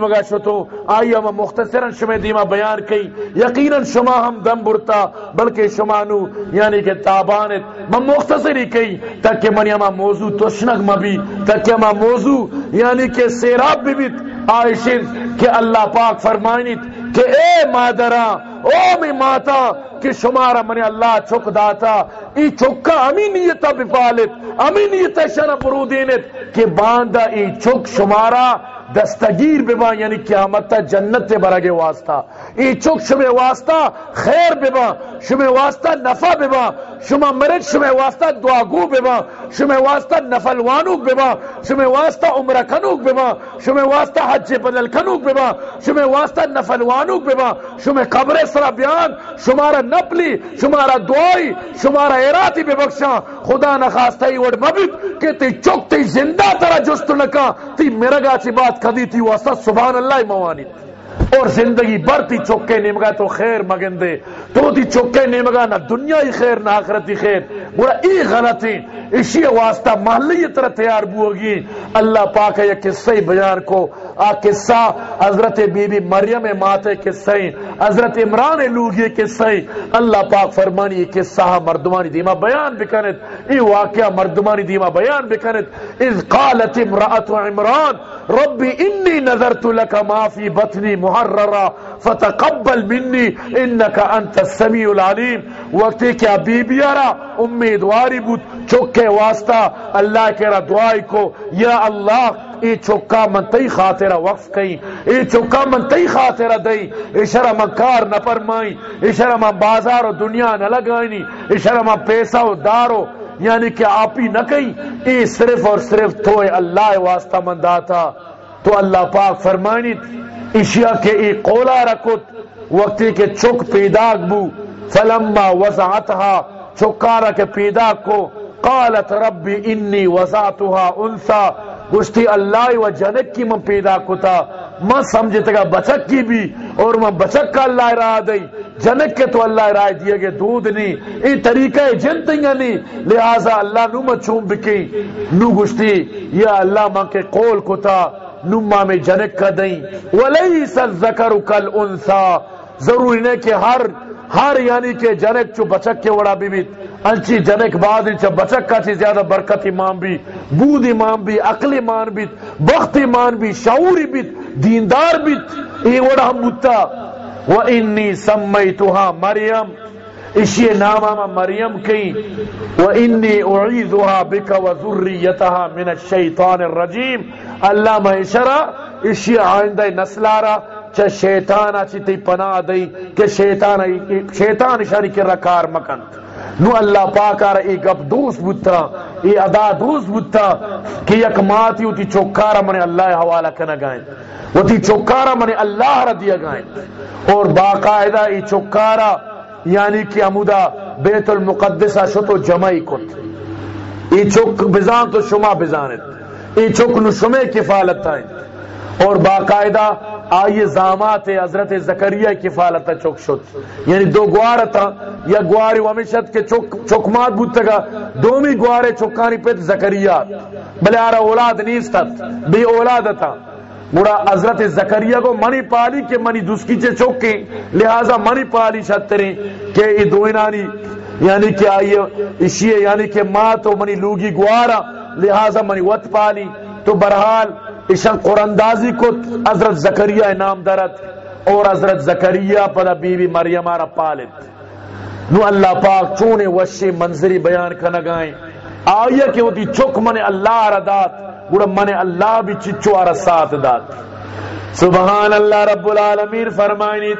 مگا شتو آئی ہم مختصرا شمع دیما بیان کی یقینا شما ہم دم برتا، بلکہ شما نو یعنی کہ تابانت۔ من مختصری کی تاکہ من ہم موضوع تشنگ مبی، تاکہ ہم موضوع یعنی کہ سیراب بھی بیت۔ آئیشن کہ اللہ پاک فرمائنیت کہ اے مادرہ او می ماتا، کہ شمارا منی اللہ چک داتا، ای چکا امی نیتا بفالت، امی نیتا شنا برو دینت، کہ باندہ ای چک شمارا دستگیر ببا یعنی قیامت جنت برگے واسطہ۔ ای چک شمع واسطہ، خیر ببا شمع واسطہ نفع ببا شما مرد شمع واسطہ دعا گو ببا شمع واسطہ نفل وانوک ببا شمع واسطہ عمرہ کنوک ببا شمع واسطہ حج بدل کنوک ببا شمع واسطہ نفل وانوک ببا شمع قبر سرا بیان، شمارا نپلی، شمارا دعائی، شمارا اراتی ببخشا خدا نخواستہ ہی وڑ مبید چکے تی چک تی زندہ ترا جست لکا تی مرگا چی بات کدی تی واسطہ سبحان اللہ موانی۔ اور زندگی بھر برتی چوکے نیمگا تو خیر مگن دے۔ تو دی چوکے نیمگا نہ دنیا ہی خیر، نہ آخرتی خیر۔ برا ای غلطی، اسی واسطہ محلی طرح تیار بو بوگی اللہ پاک ہے، یہ قصہ ہی بیان کو۔ آ قصہ حضرت بی بی مریم ماتے قصہ ہی۔ حضرت عمران لوگی قصہ ہی۔ اللہ پاک فرمانی، یہ قصہ ہاں مردمانی دیما بیان بکنت۔ ای واقعہ مردمانی دیما بیان بکنت۔ اذ قالت امرأت عمران، ربی انی نظرت لك ما فی بطنی محررا فتقبل منی انکا انت السمیع العلیم وقتی کیا بی بی آرا، امیدواری بود، چکے واسطہ، اللہ کے را دعائی کو، یا اللہ، ای چکا من تی خاطرہ وقف کئی ای چکا من تی خاطرہ دئی اشارہ من کار نہ فرمائی اشارہ من بازار و دنیا نہ لگائنی اشارہ من پیسہ و دارو یعنی کہ آپ ہی نہ کہیں ای صرف اور صرف تو اللہ واسطہ منداتا، تو اللہ پاک فرمانی اشیاء کے ای قولا رکت، وقتی کے چک پیداک بو، فلما وزعتها چکارا کے پیداک کو، قالت ربی انی وزعتها انسا، گشتی اللہ و جنک کی من پیدا کتا میں سمجھتا گا بچک کی بھی، اور میں بچک کا اللہ راہ دئی، جنک کے تو اللہ راہ دیے گے دودھ نہیں ای طریقہ جن تنگا نہیں لہذا اللہ نو میں چون بکی، نو گشتی، یا اللہ ماں کے قول کتا نو ماں میں جنک کا دئی ولیس الذکر کل انسا ضروری نہیں کہ ہر ہر یعنی کہ جنک چو بچک کے وڑا بیت انچی جنک بعد انچا بچک کا چی زیادہ برکت ایمان بھی، بود ایمان بھی، عقل ایمان بھی، بخت ایمان بھی شعوری بھی، دیندار بھی۔ ای وڑا ہم بتا وَإِنِّي سَمَّيْتُهَا مریم اسی نام ہم مریم کی وَإِنِّي أُعِيذُهَا بِكَ وَذُرِّيَّتَهَا مِنَ الشَّيْطَانِ الرَّجِيمِ. اللہ محشرہ اسی آئندہ نسلارہ چا شیطان اچھی تی پناہ دی کہ شیطان شیطان اشاری کے رکار مکند نو اللہ پاک آرہ ایک اب دوست بودتا ای ادا دوست بودتا کہ یک ماتی ہوتی چوکارا منی اللہ حوالہ کنا گائیں. ہوتی چوکارا منی اللہ را دیا گائیں. اور باقاعدہ ای چوکارا یعنی کہ عمودہ بیت المقدسہ شتو جمعی کت۔ ای چوک بزان تو شما بزانت۔ ای چوک نو شما کفالت تائیں اور باقاعدہ آئیے زامات حضرت زکریہ کفالت چک شد۔ یعنی دو گوار تھا یا گواری ومیشت کے چک چکمات بودتا گا دومی گوارے چکانی پیت زکریہ۔ بلے آرہ اولاد نیست بی اولاد تھا گڑا حضرت زکریہ کو منی پالی کہ منی دسکی چے چوکے، لہذا منی پالی شتریں کہ یہ دوئنانی یعنی کہ آئیے اشیے یعنی کہ ماں تو منی لوگی گوارا، لہذا منی وط پالی۔ تو برحال اشان قرآندازی کو حضرت زکریہ نام درت اور حضرت زکریہ پدا بی بی مریم آرہ پالت۔ نو اللہ پاک چونے وشی منظری بیان کنگائیں۔ آئیے کہ وہ دی چک من اللہ آرہ دات گوڑا من اللہ بھی چچو آرہ ساتھ دات سبحان اللہ رب العالمین فرمائنیت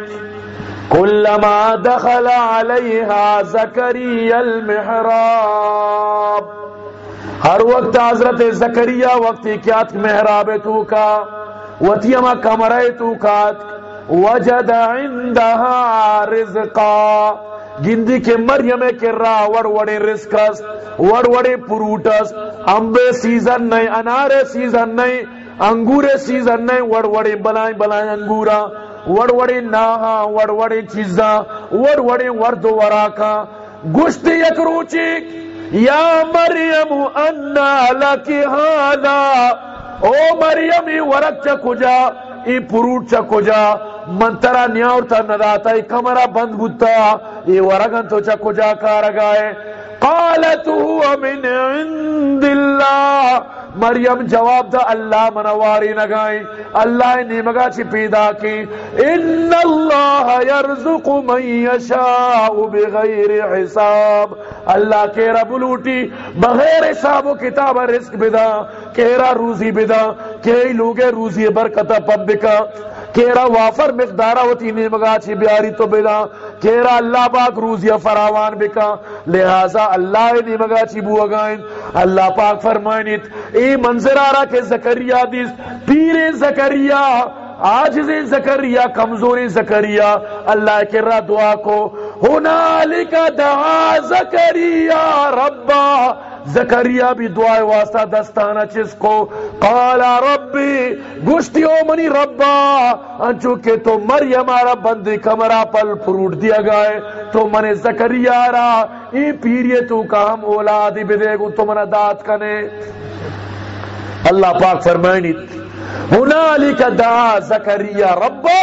کلما دخل علیہا زکری المحراب۔ ہر وقت حضرت زکریہ وقت کیات محراب تو کا وطیما کمرے تو کات وجد عندها رزقا۔ گندی کے مریم کے را، وڑ وڑے رزقس وڑ وڑے پروٹس، امبے سیزن نہیں، انارے سیزن نہیں، انگورے سیزن نہیں، وڑ وڑے بلائیں بلائیں انگورا، وڑ وڑے ناہا وڑ وڑے چیزاں، وڑ وڑے ورد وراکا گشت یک روچی، یا مریم، انا لکی ہادا او مریم ورک چکو جا ای پروٹ چکو جا منترا نیاورتا نداتا ای کمرا بند بوتا ای ورگن تو چکو جا کارگائے قالت هو من عند اللہ. مریم جواب دا، اللہ منواری نگائیں. اللہ نے مگا چی پیدا کی. ان اللہ یرزق من یشاء بغیر حساب. اللہ کیرا بلوٹی بغیر حساب و کتاب رزق بدا. کیرا روزی بدا کئی لوگے روزی برکتا پب بکا. کیرا وافر مقدارا ہوتی نیمگا چی بیاری تو بدا کیرا اللہ پاک روزی فراوان بکا. لہذا اللہ نیمگا چی بو اگائیں اللہ پاک فرمائنیت ای منظر آرہا کہ زکریہ دیس، پیر زکریہ آجز زکریہ، کمزور زکریہ، اللہ کے را دعا کو، ہنالک دعا زکریہ ربا. زکریہ بھی دعائے واسطہ دستانا چس کو، قالا ربی گشتیو منی ربا، انچو کہ تو مریم آرہ بندی کمرہ پل پروٹ دیا گئے، تو من زکریہ آرہ ای پیریے تو کا ہم اولادی بدے گو، تو منہ دات کنے۔ اللہ پاک فرمائنی، ہنالک دعا زکریہ ربا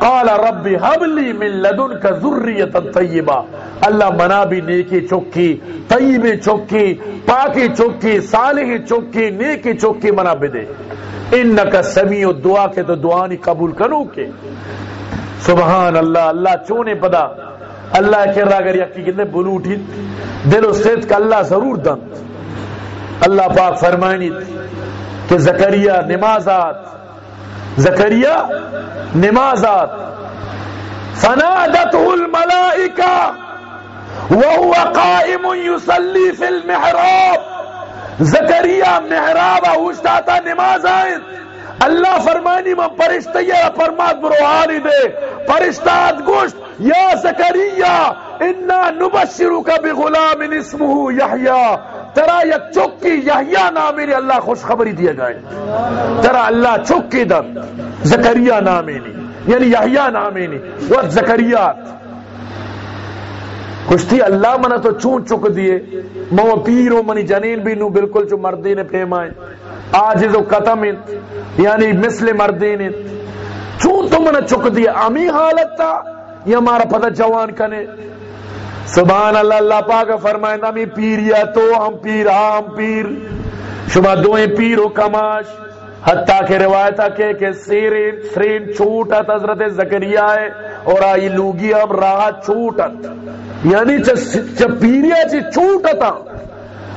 قال ربی حبلی من لدن کا ذریتا طیبہ اللہ منا بھی نیکی چکی طیبی چکی پاکی چکی صالحی چکی نیکی چکی منا بھی دے۔ انکا سمیع دعا کے تو دعانی قبول کنو کے سبحان اللہ اللہ چونے پدا۔ اللہ کے را اگر یکی کتنے بلوٹی دل و سید کا اللہ ضرور دن۔ اللہ پاک فرمائنی کہ زکریہ نمازات زکریہ نمازات. فنادته الملائکہ، وهو قائم يصلي في المحراب. زکریہ محراب اوشتاتا نماز آئیں اللہ فرمانی، من پرشتہ یا فرمات بروحانی دے. پرشتات گوشت، یا زکریہ انا نبشرک بغلام اسمه یحییٰ ترا یک چکی یحییٰ نامی اللہ خوشخبری دیا گئے۔ ترا اللہ چکی در زکریہ نامی نے یعنی یحییٰ نامی نے، وہ زکریات کشتی اللہ منا تو چون چک دیے مو پیرو منی جنین بھی نو بالکل جو مردی نے پیمائیں آجز و قتم یعنی مثل مردی نے۔ چون تو منا چک دیے امی حالت تا یہ ہمارا پتہ جوان کنے۔ سبحان اللہ اللہ پاک فرمائیں امی پیریا تو، ہم پیر ہاں، ہم پیر۔ شما دوئیں پیر و کماش۔ حتیٰ کہ روایتہ کہ کہ سیرین سرین چھوٹت حضرت زکریہ ہے اور آئی لوگی اب راہ چھوٹت۔ یعنی چپیریا چی چھوٹتا۔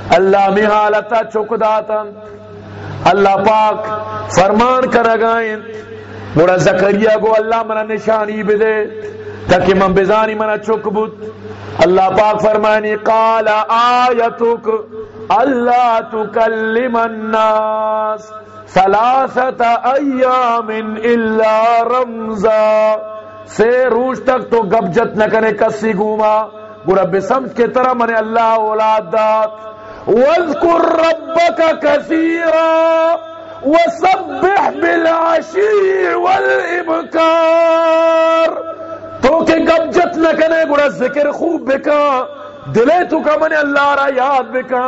اللہ میں حالتا چک داتا اللہ پاک فرمان کر گائیں بڑا زکریہ کو اللہ منا نشانی بدے۔ تاکہ من بزانی منا چک بود. اللہ پاک فرمانی قال آیتک اللہ تکلم الناس ثلاثت ایام الا رمزا. سے روز تک تو گبجت نہ کرے، کسی گوما گرا بسمت کے طرح من اللہ اولاد دات. وذکر ربک کثیرا وسبح بالعشی والابکار. تو کہ گبجت نہ کرے گرا ذکر خوب بکا، دلے تو کا من اللہ را یاد بکا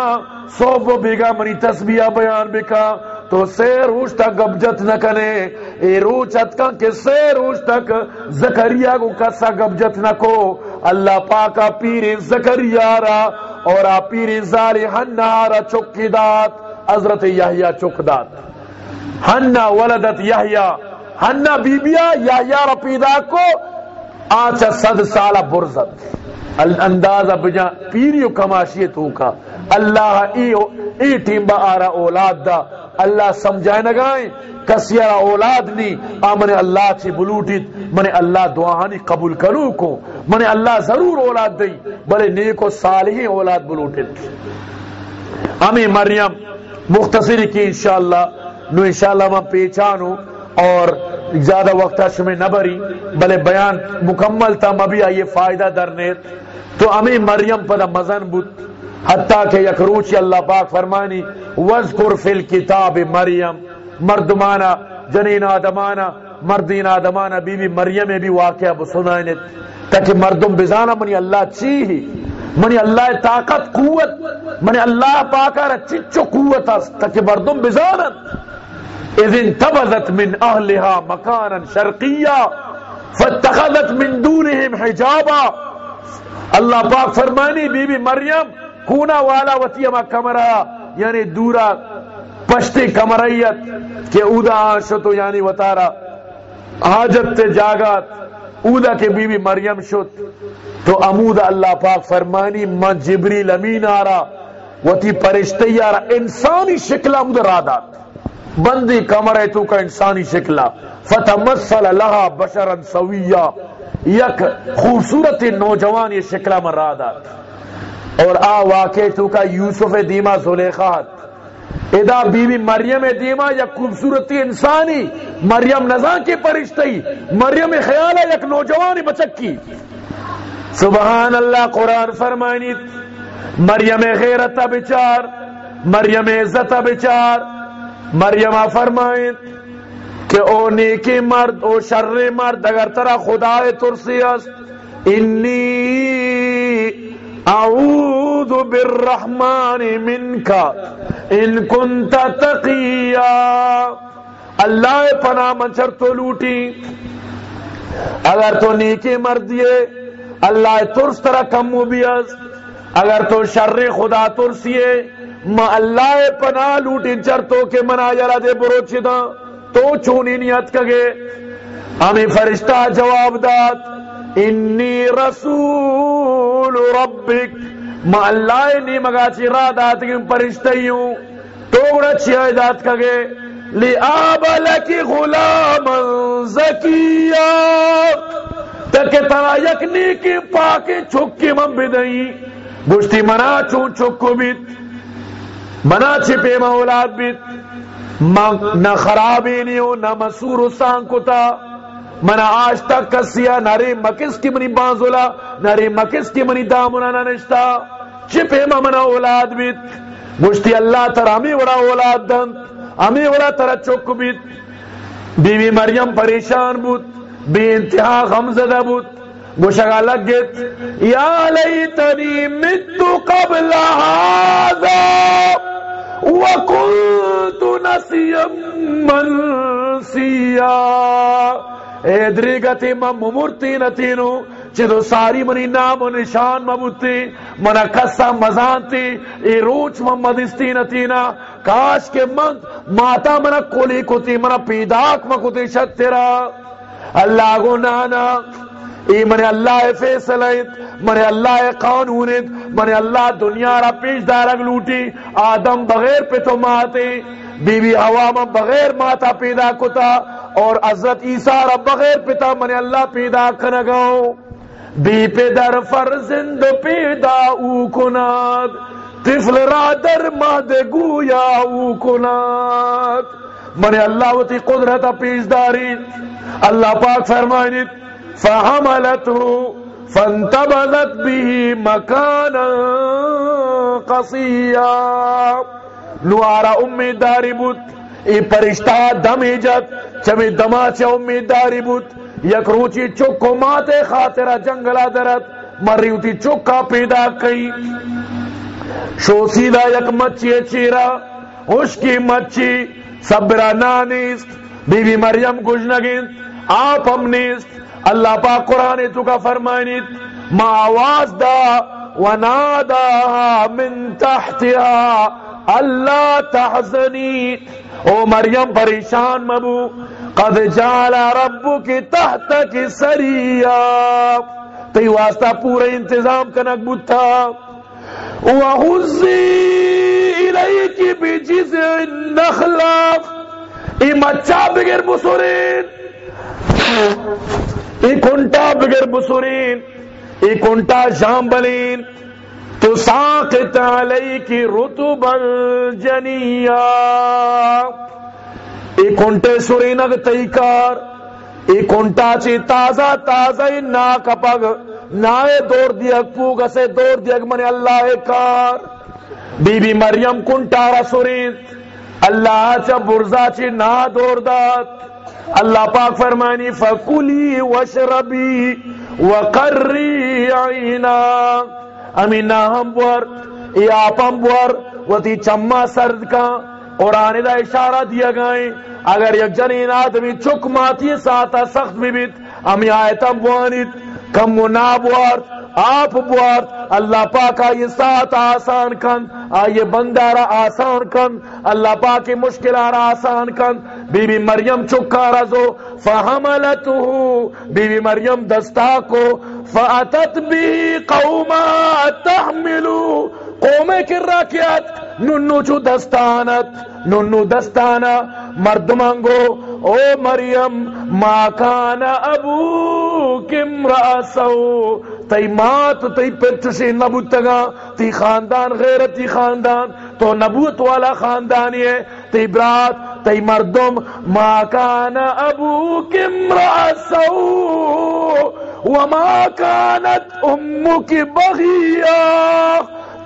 صوب و بیگا منی تسبیح بیان بکا۔ تو سے روش تک گبجت نہ کنے اے روچت کا کہ سے روش تک زکریہ کو کسا گبجت نہ کو۔ اللہ پاکا پیر زکریہ را اور آ پیر زالی ہنہارا چکی دات، حضرت یحییٰ چک دات۔ ہنہ ولدت یحییٰ ہنہ بی بیا یحییٰ را پیدا کو آچا صد سالہ برزت. اندازہ بجا پیریو کماشیت ہوکا اللہ ای, ای ٹیم با آرا اولاد دا. اللہ سمجھائے نگائیں کسی آرا اولاد نی. آمن اللہ چی بلوٹیت. من اللہ دعانی قبول کرو کو. من اللہ ضرور اولاد دی. بلے نیک و صالحی اولاد بلوٹیت. امی مریم مختصری کی انشاءاللہ. نو انشاءاللہ میں پیچانو. اور زیادہ وقت شمی نبری بلے بیان مکمل تھا مبی آئیے فائدہ درنیت تو امی مریم پدا مزن بود۔ حتیٰ کہ یک روچی اللہ پاک فرمانی، وذکر فی الکتاب مریم۔ مردمانا، جنین آدمانا، مردین آدمانا بی بی مریم بھی واقعہ بسنائنت تاکہ مردم بزانا، منی اللہ چی ہی منی اللہ طاقت، قوت، منی اللہ پاکا را چچو قوت تاکہ مردم بزانت من اہلها مکانا شرقیہ فاتخذت من دونهم حجابا۔ اللہ پاک فرمانی بی بی مریم، کونا والا وتی اما کمرہ یعنی دورا پشتی کمریت کہ اودا آشتو یعنی وطارا حاجت تے جاگات اودا کے بی بی مریم شد۔ تو امود اللہ پاک فرمانی من جبریل امین آرا وتی پرشتی آرا انسانی شکلہ امود رادات۔ بندی کمرہ تو کا انسانی شکلہ۔ فتمثل لها بشرا سویہ۔ یک خوبصورت نوجوان یہ شکلہ من رادات اور آ واقع تو کا یوسف دیما زلیخات ادا بی بی مریم دیما یا خوبصورتی انسانی۔ مریم نزا کی پرشتی مریم خیال ہے یک نوجوانی بچکی سبحان اللہ، قرآن فرمائنیت مریم غیرت بچار۔ مریم عزت بچار۔ مریم فرمائنیت کہ او نیکی مرد، او شر مرد، اگر ترا خدا ترسی است، انی اعوذ بالرحمن منک، ان کنت تقیا۔ اللہ پناہ منچر تو لوٹی۔ اگر تو نیکی مردیے اللہ ترس طرح کم مبیز اگر تو شر خدا ترسیے ما اللہ پناہ لوٹی چر تو کہ منا یرا دے بروچی دا، تو چونی نیت کگے۔ ہمیں فرشتہ جواب دات انی رسول ربک۔ ما اللہ نی مگا چی را دات گیم پرشتیوں تو گڑا چی آیدات کگے۔ لی آب لکی غلام زکیہ۔ تک ترا یک نیکی پاکی چھکی من بدئی۔ گشتی منا چون چھکو بیت۔ منا چھپے مولاد بیت نہ خرابی نیو، نہ مسور سانکو تا من آج تک کسیا ناری مکس کی منی بانزولا ناری مکس کی منی دامنا ننشتا چپے ممنا اولاد بیت مشتی اللہ تر ہمیں وڑا اولاد دن ہمیں وڑا تر چک بیت۔ بیوی مریم پریشان بود بی انتہا غمزدہ بود گوشگا لگ گیت یا لیتنی متو قبل هذا وکنت نسیم منسیا۔ اے دریگتی من ممورتی نتینو چیدو ساری منی نام و نشان مبوتی منا کسا مزانتی ای روچ من مدستی نتینا۔ کاش کے من ماتا منا کولی کتی، منا پیداک مکتی شد تیرا۔ اللہ گو نانا ای من اللہ فیصلیت من اللہ قانونت من اللہ دنیا را پیش دارک لوٹی، آدم بغیر پہ تو ماتے بی بی ہوا من بغیر ماتا پیدا کتا، اور حضرت عیسیٰ را بغیر پتا من اللہ پیدا کنگاؤ بی پدر فرزند پیدا او کناد، طفل را در ماد گویا او کناد۔ من اللہ وتی قدرت پیش داری اللہ پاک فرمائنیت فحملته فانتبذت به مکانا قصیا نوارا امیداری بود، ای پرشتہ دم ایجت چمی دما چا امیداری بود. یک روچی چکو ماتے خاطرہ جنگلہ درت مریوتی چکا پیدا کئی شوسیدہ یک مچی چیرا اس کی مچی، صبرا نانیست. بی بی مریم کچھ آپ ہم نیست. اللہ پاک قرآن تو کا فرمائنیت ما آواز دا وناداها من تحتها اللہ تحزنی، او مریم پریشان مبو، قد جعل ربک تحتک سریا تی واسطہ پورا انتظام کنک بتا وحزی الیک بجزع النخلہ ای مچا بگر بسورین کنٹا بگر بسورین ای کنٹا شامبلین، تو ساقت علیک رتب الجنیہ۔ ای کنٹے سورین اگ تیکار ای کنٹا چی تازہ تازہ نا کپگ نائے دور دیگ پوگ سے دور دیگ من اللہ کار۔ بی بی مریم کنٹا رسورین اللہ چا برزا چی نا دور دات اللہ پاک فرمانی، فکلی وشربی وقری عینا۔ امینا ہم بور یا پم بور و تی چما سرد کا اور آنے دا اشارہ دیا گئے اگر یک جنین آدمی چک ماتی ساتا سخت بھی بیت امی آیتم بوانیت کم منابوارت آپ بوارت اللہ پاک آئیے سات آسان کن، آئیے بندارا آسان کن، اللہ پاک مشکلارا آسان کن۔ بی بی مریم چکا رزو فحملتو بی بی مریم دستا کو فاتت بی قوما تحملو۔ قومے کی راکیات، ننو چو دستانت، ننو دستانا مردمانگو او مریم، ما کان ابو کم راسو تی مات، تی پرچشی نبوت تگا تی خاندان غیرتی خاندان، تو نبوت والا خاندانی ہے، تی برات، تی مردم، ما کان ابو کم راسو وما كانت امك بغيا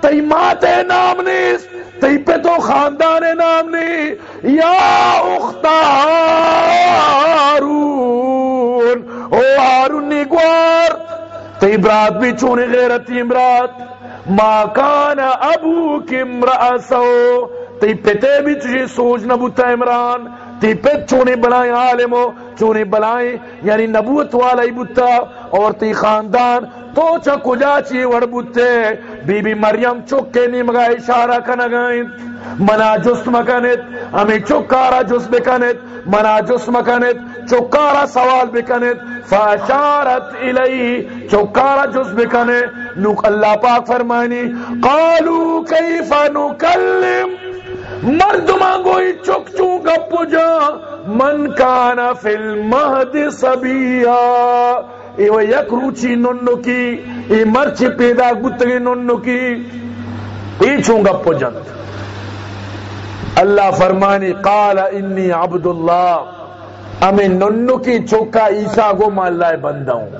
تی مات نام نیست تی پہ تو خاندان نام نہیں یا اخت ہارون او ہارون نگوار تی برات بھی چونی غیرتی امرات ما کان ابو کم رأسو تی پتے بھی تجھے سوچ نبوتا عمران تی پت چونے بلائیں عالمو چونے بلائیں یعنی نبوت والا ہی بتا اور تی خاندان، تو چا کجا چی وڑ بتے؟ بی بی مریم چکے نیمگا اشارہ کنگائیں منا جس مکنت ہمیں چکارا جس بکنت منا جس مکنت چکارا سوال بکنت فاشارت الی، چکارا جس بکنے نوک اللہ پاک فرمانی قالو کیف نکلم؟ مردما گوئی چک چوں گپ جا من کانا فی المہد سبیا ایو یک روچی ننو کی، ای مرچ پیدا گتگی ننو کی۔ ای چوں گپ جند اللہ فرمانی، قال انی عبداللہ۔ امی ننو کی چوکا عیسیٰ گو میں اللہ بندہ ہوں۔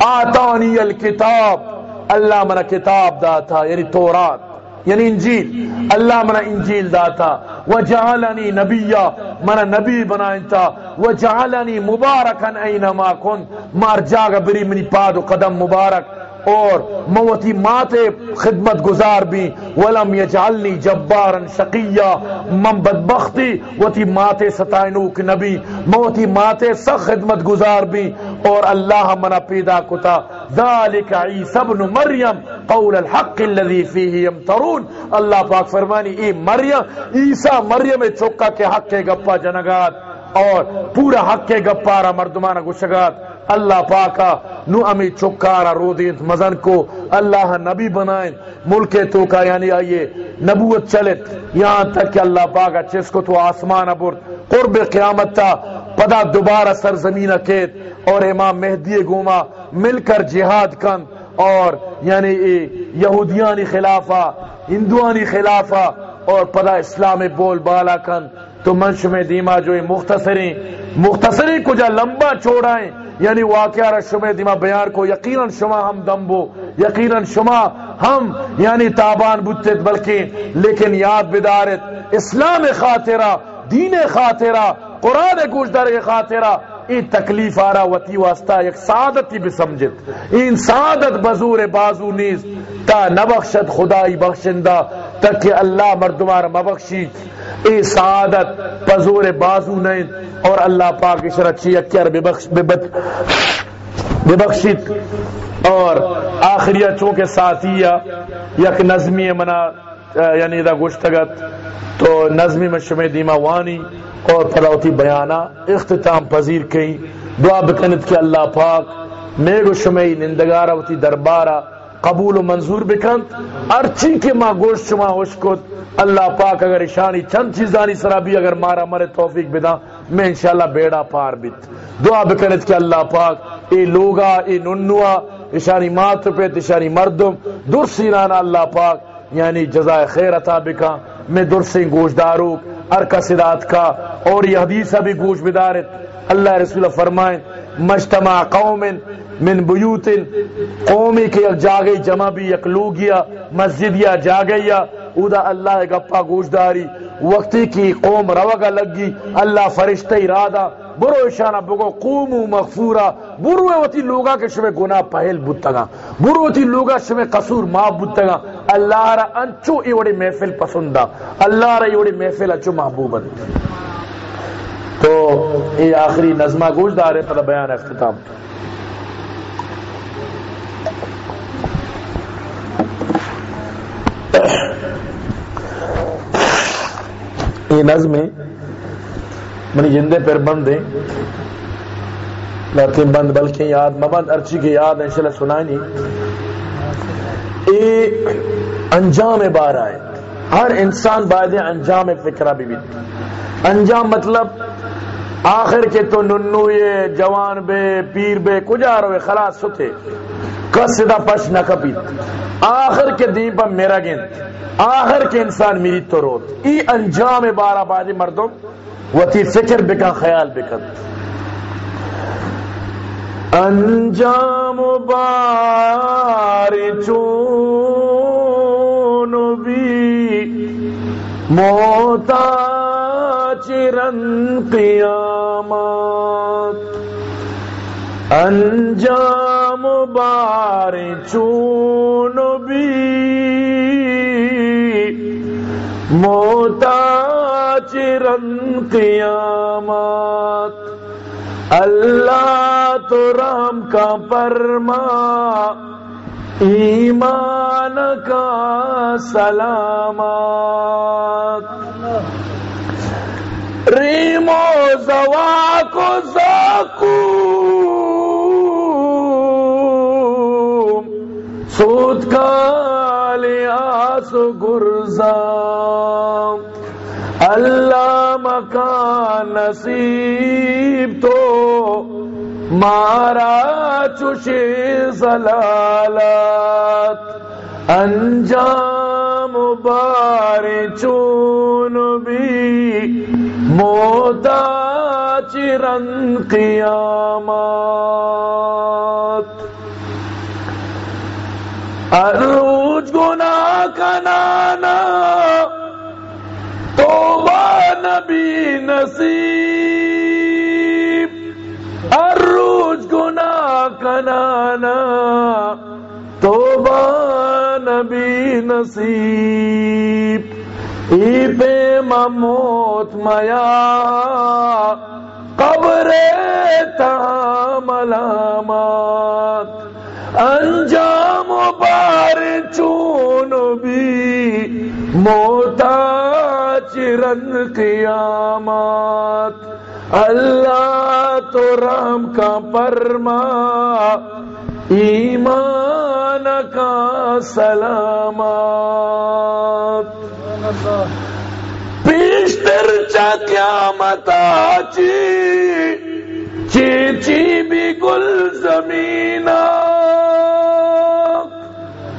آتانی الکتاب، اللہ منا کتاب داتا یعنی تورات۔ یعنی انجیل. اللہ منا انجیل داتا. وجعلنی نبیا. منا نبی بنائنتا. وجعلنی مبارکا اینما کن. مار جاگا بری منی پاد و قدم مبارک. اور موتی مات خدمت گزار بھی۔ ولم یجعلنی جبارا شقیا۔ من بدبختی وتی مات ستائنوک نبی۔ موتی مات سخ خدمت گزار بھی۔ اور اللہ منا پیدا کتا۔ ذالک عیسی ابن مریم، قول الحق الذي فيه يمترون اللہ پاک فرمانی ای مریم، عیسی مریم چوکا کے حق کے گپا جنگات۔ اور پورا حق کے گپارا مردمانہ گشگات اللہ پاکا نو امی چکارا رو دینت مزن کو اللہ نبی بنائیں. ملک تو کا یعنی آئیے نبوت چلت یہاں تک کہ اللہ پاکا چس کو تو آسمان برد. قرب قیامت تا پدا دوبارہ سرزمین کیت اور امام مہدی گوما مل کر جہاد کن. اور یعنی یہودیانی خلافہ، ہندوانی خلافہ اور پدا اسلام بول بالا کن. تو منش میں دیما جو مختصری مختصری کو جا لمبا چھوڑائیں یعنی واقعہ را شما دیما بیان کو یقینا شما ہم دمبو یقینا شما ہم یعنی تابان بودتت بلکہ۔ لیکن یاد بدارت، اسلام خاطرہ، دین خاطرہ، قرآن گوش در خاطرہ ای تکلیف آرا وتی واسطہ یک سعادتی بسمجت این سعادت بزور بازو نیست تا نبخشد خدای بخشندہ تک کہ اللہ مردمار مبخشی اے سعادت بزور بازو نہیں اور اللہ پاک اشرا چی اکر ببخشت اور آخریہ چونکہ ساتھیہ یک نظمی منا یعنی دا گوشتگت تو نظمی میں شمی دیما وانی اور پلاوتی بیانا اختتام پذیر کئی دعا بکنت کہ اللہ پاک میرے شمی نندگارا وتی دربارا قبول و منظور بکند ارچی کے ماں گوشت شما ہوش کت. اللہ پاک اگر اشانی چند چیزانی سرا بھی اگر مارا مرے توفیق بدا میں انشاءاللہ بیڑا پار بیت دعا بکنت کہ اللہ پاک. اے لوگا، اے ننوا اشانی مات پہ اشانی مردم. درسی رانا اللہ پاک. یعنی جزائے خیر عطا بکا. میں درسی گوش داروک. ارکا صدات کا. اور یہ حدیثہ بھی گوش بدارت. اللہ رسول فرمائیں مجتمع قوم من بیوت، قومی کے یک جاگئی جمع بھی یک لوگیا مسجد یا جاگیا اودا اللہ گپا گوشداری، وقتی کی قوم روگا لگی، اللہ فرشتہ ارادہ، برو اشانہ بگو قومو مغفورا برو وتی لوگا کے شوے گناہ پہل بودتگا، برو وتی لوگا شوے قصور ما بودتگا، اللہ را انچو ایوڑی محفل پسندہ، اللہ را ایوڑی محفل اچو محبوبا تو یہ آخری نظمہ گوشدار ہے پتہ بیان اختتام۔ یہ نظم منی جندے پر بند ہیں۔ لاتے بند، بلکہ یاد، مبند ارچی کے یاد انشاءاللہ سنائیں نہیں۔ اے انجام بار آئے ہر انسان بعد انجام فکرہ بھی بھی انجام مطلب آخر کے تو ننو یہ جوان بے، پیر بے، کجا روے خلاص ستے۔ کسدہ پش نہ کپیت آخر کے دین پر میرا گنت آخر کے انسان میری تو روت۔ ای انجام بارہ بازی مردم۔ وتی فکر بکن خیال بکن انجام بار چون بھی، موتا چرن قیامات انجام بار چون بھی۔ موتا چرن قیامات اللہ تو رام کا پرما ایمان کا سلامات ریمو زوا کو زاکو. سود کا لیاس گرزام. اللہ مکان نصیب تو مارا چوشے زلالات انجام بار چون بھی موتا چرن قیامات۔ اروج گنا کنانا توبہ نبی نصیب۔ اروج گنا کنانا توبہ نبی نصیب۔ ای پہ موت میا قبر تام انجام بار چون بھی، موتا چرن قیامات۔ اللہ تو رام کا پرما ایمان کا سلامات۔ پیشتر چا قیامت آچی چیچی بھی گل زمینہ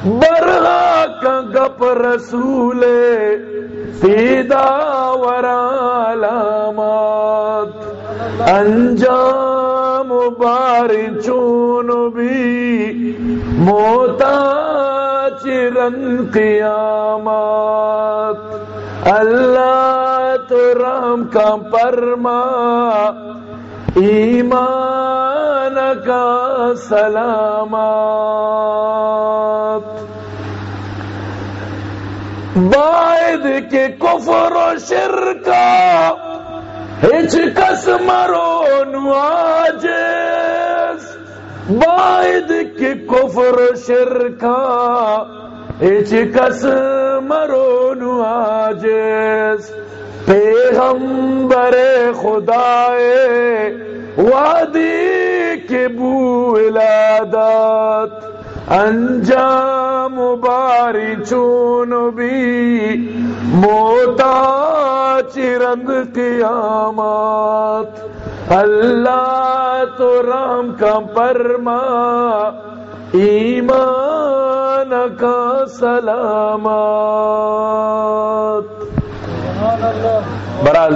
برہا کا گپ رسول فیدا ورالامات انجام بار چون بھی موتا چرن قیامات۔ اللہ تو رام کا پرما ایمان کا سلامات باید کے کفر و شرکا ہچ کس مرو نواجز باید کے کفر و شرکا ہچ کس مرو نواجز پیغمبر خدائے وادی کے بو ولادت انجام باری چون بھی موتا چرند قیامات اللہ تو رام کا پرما ایمان کا سلامات برحال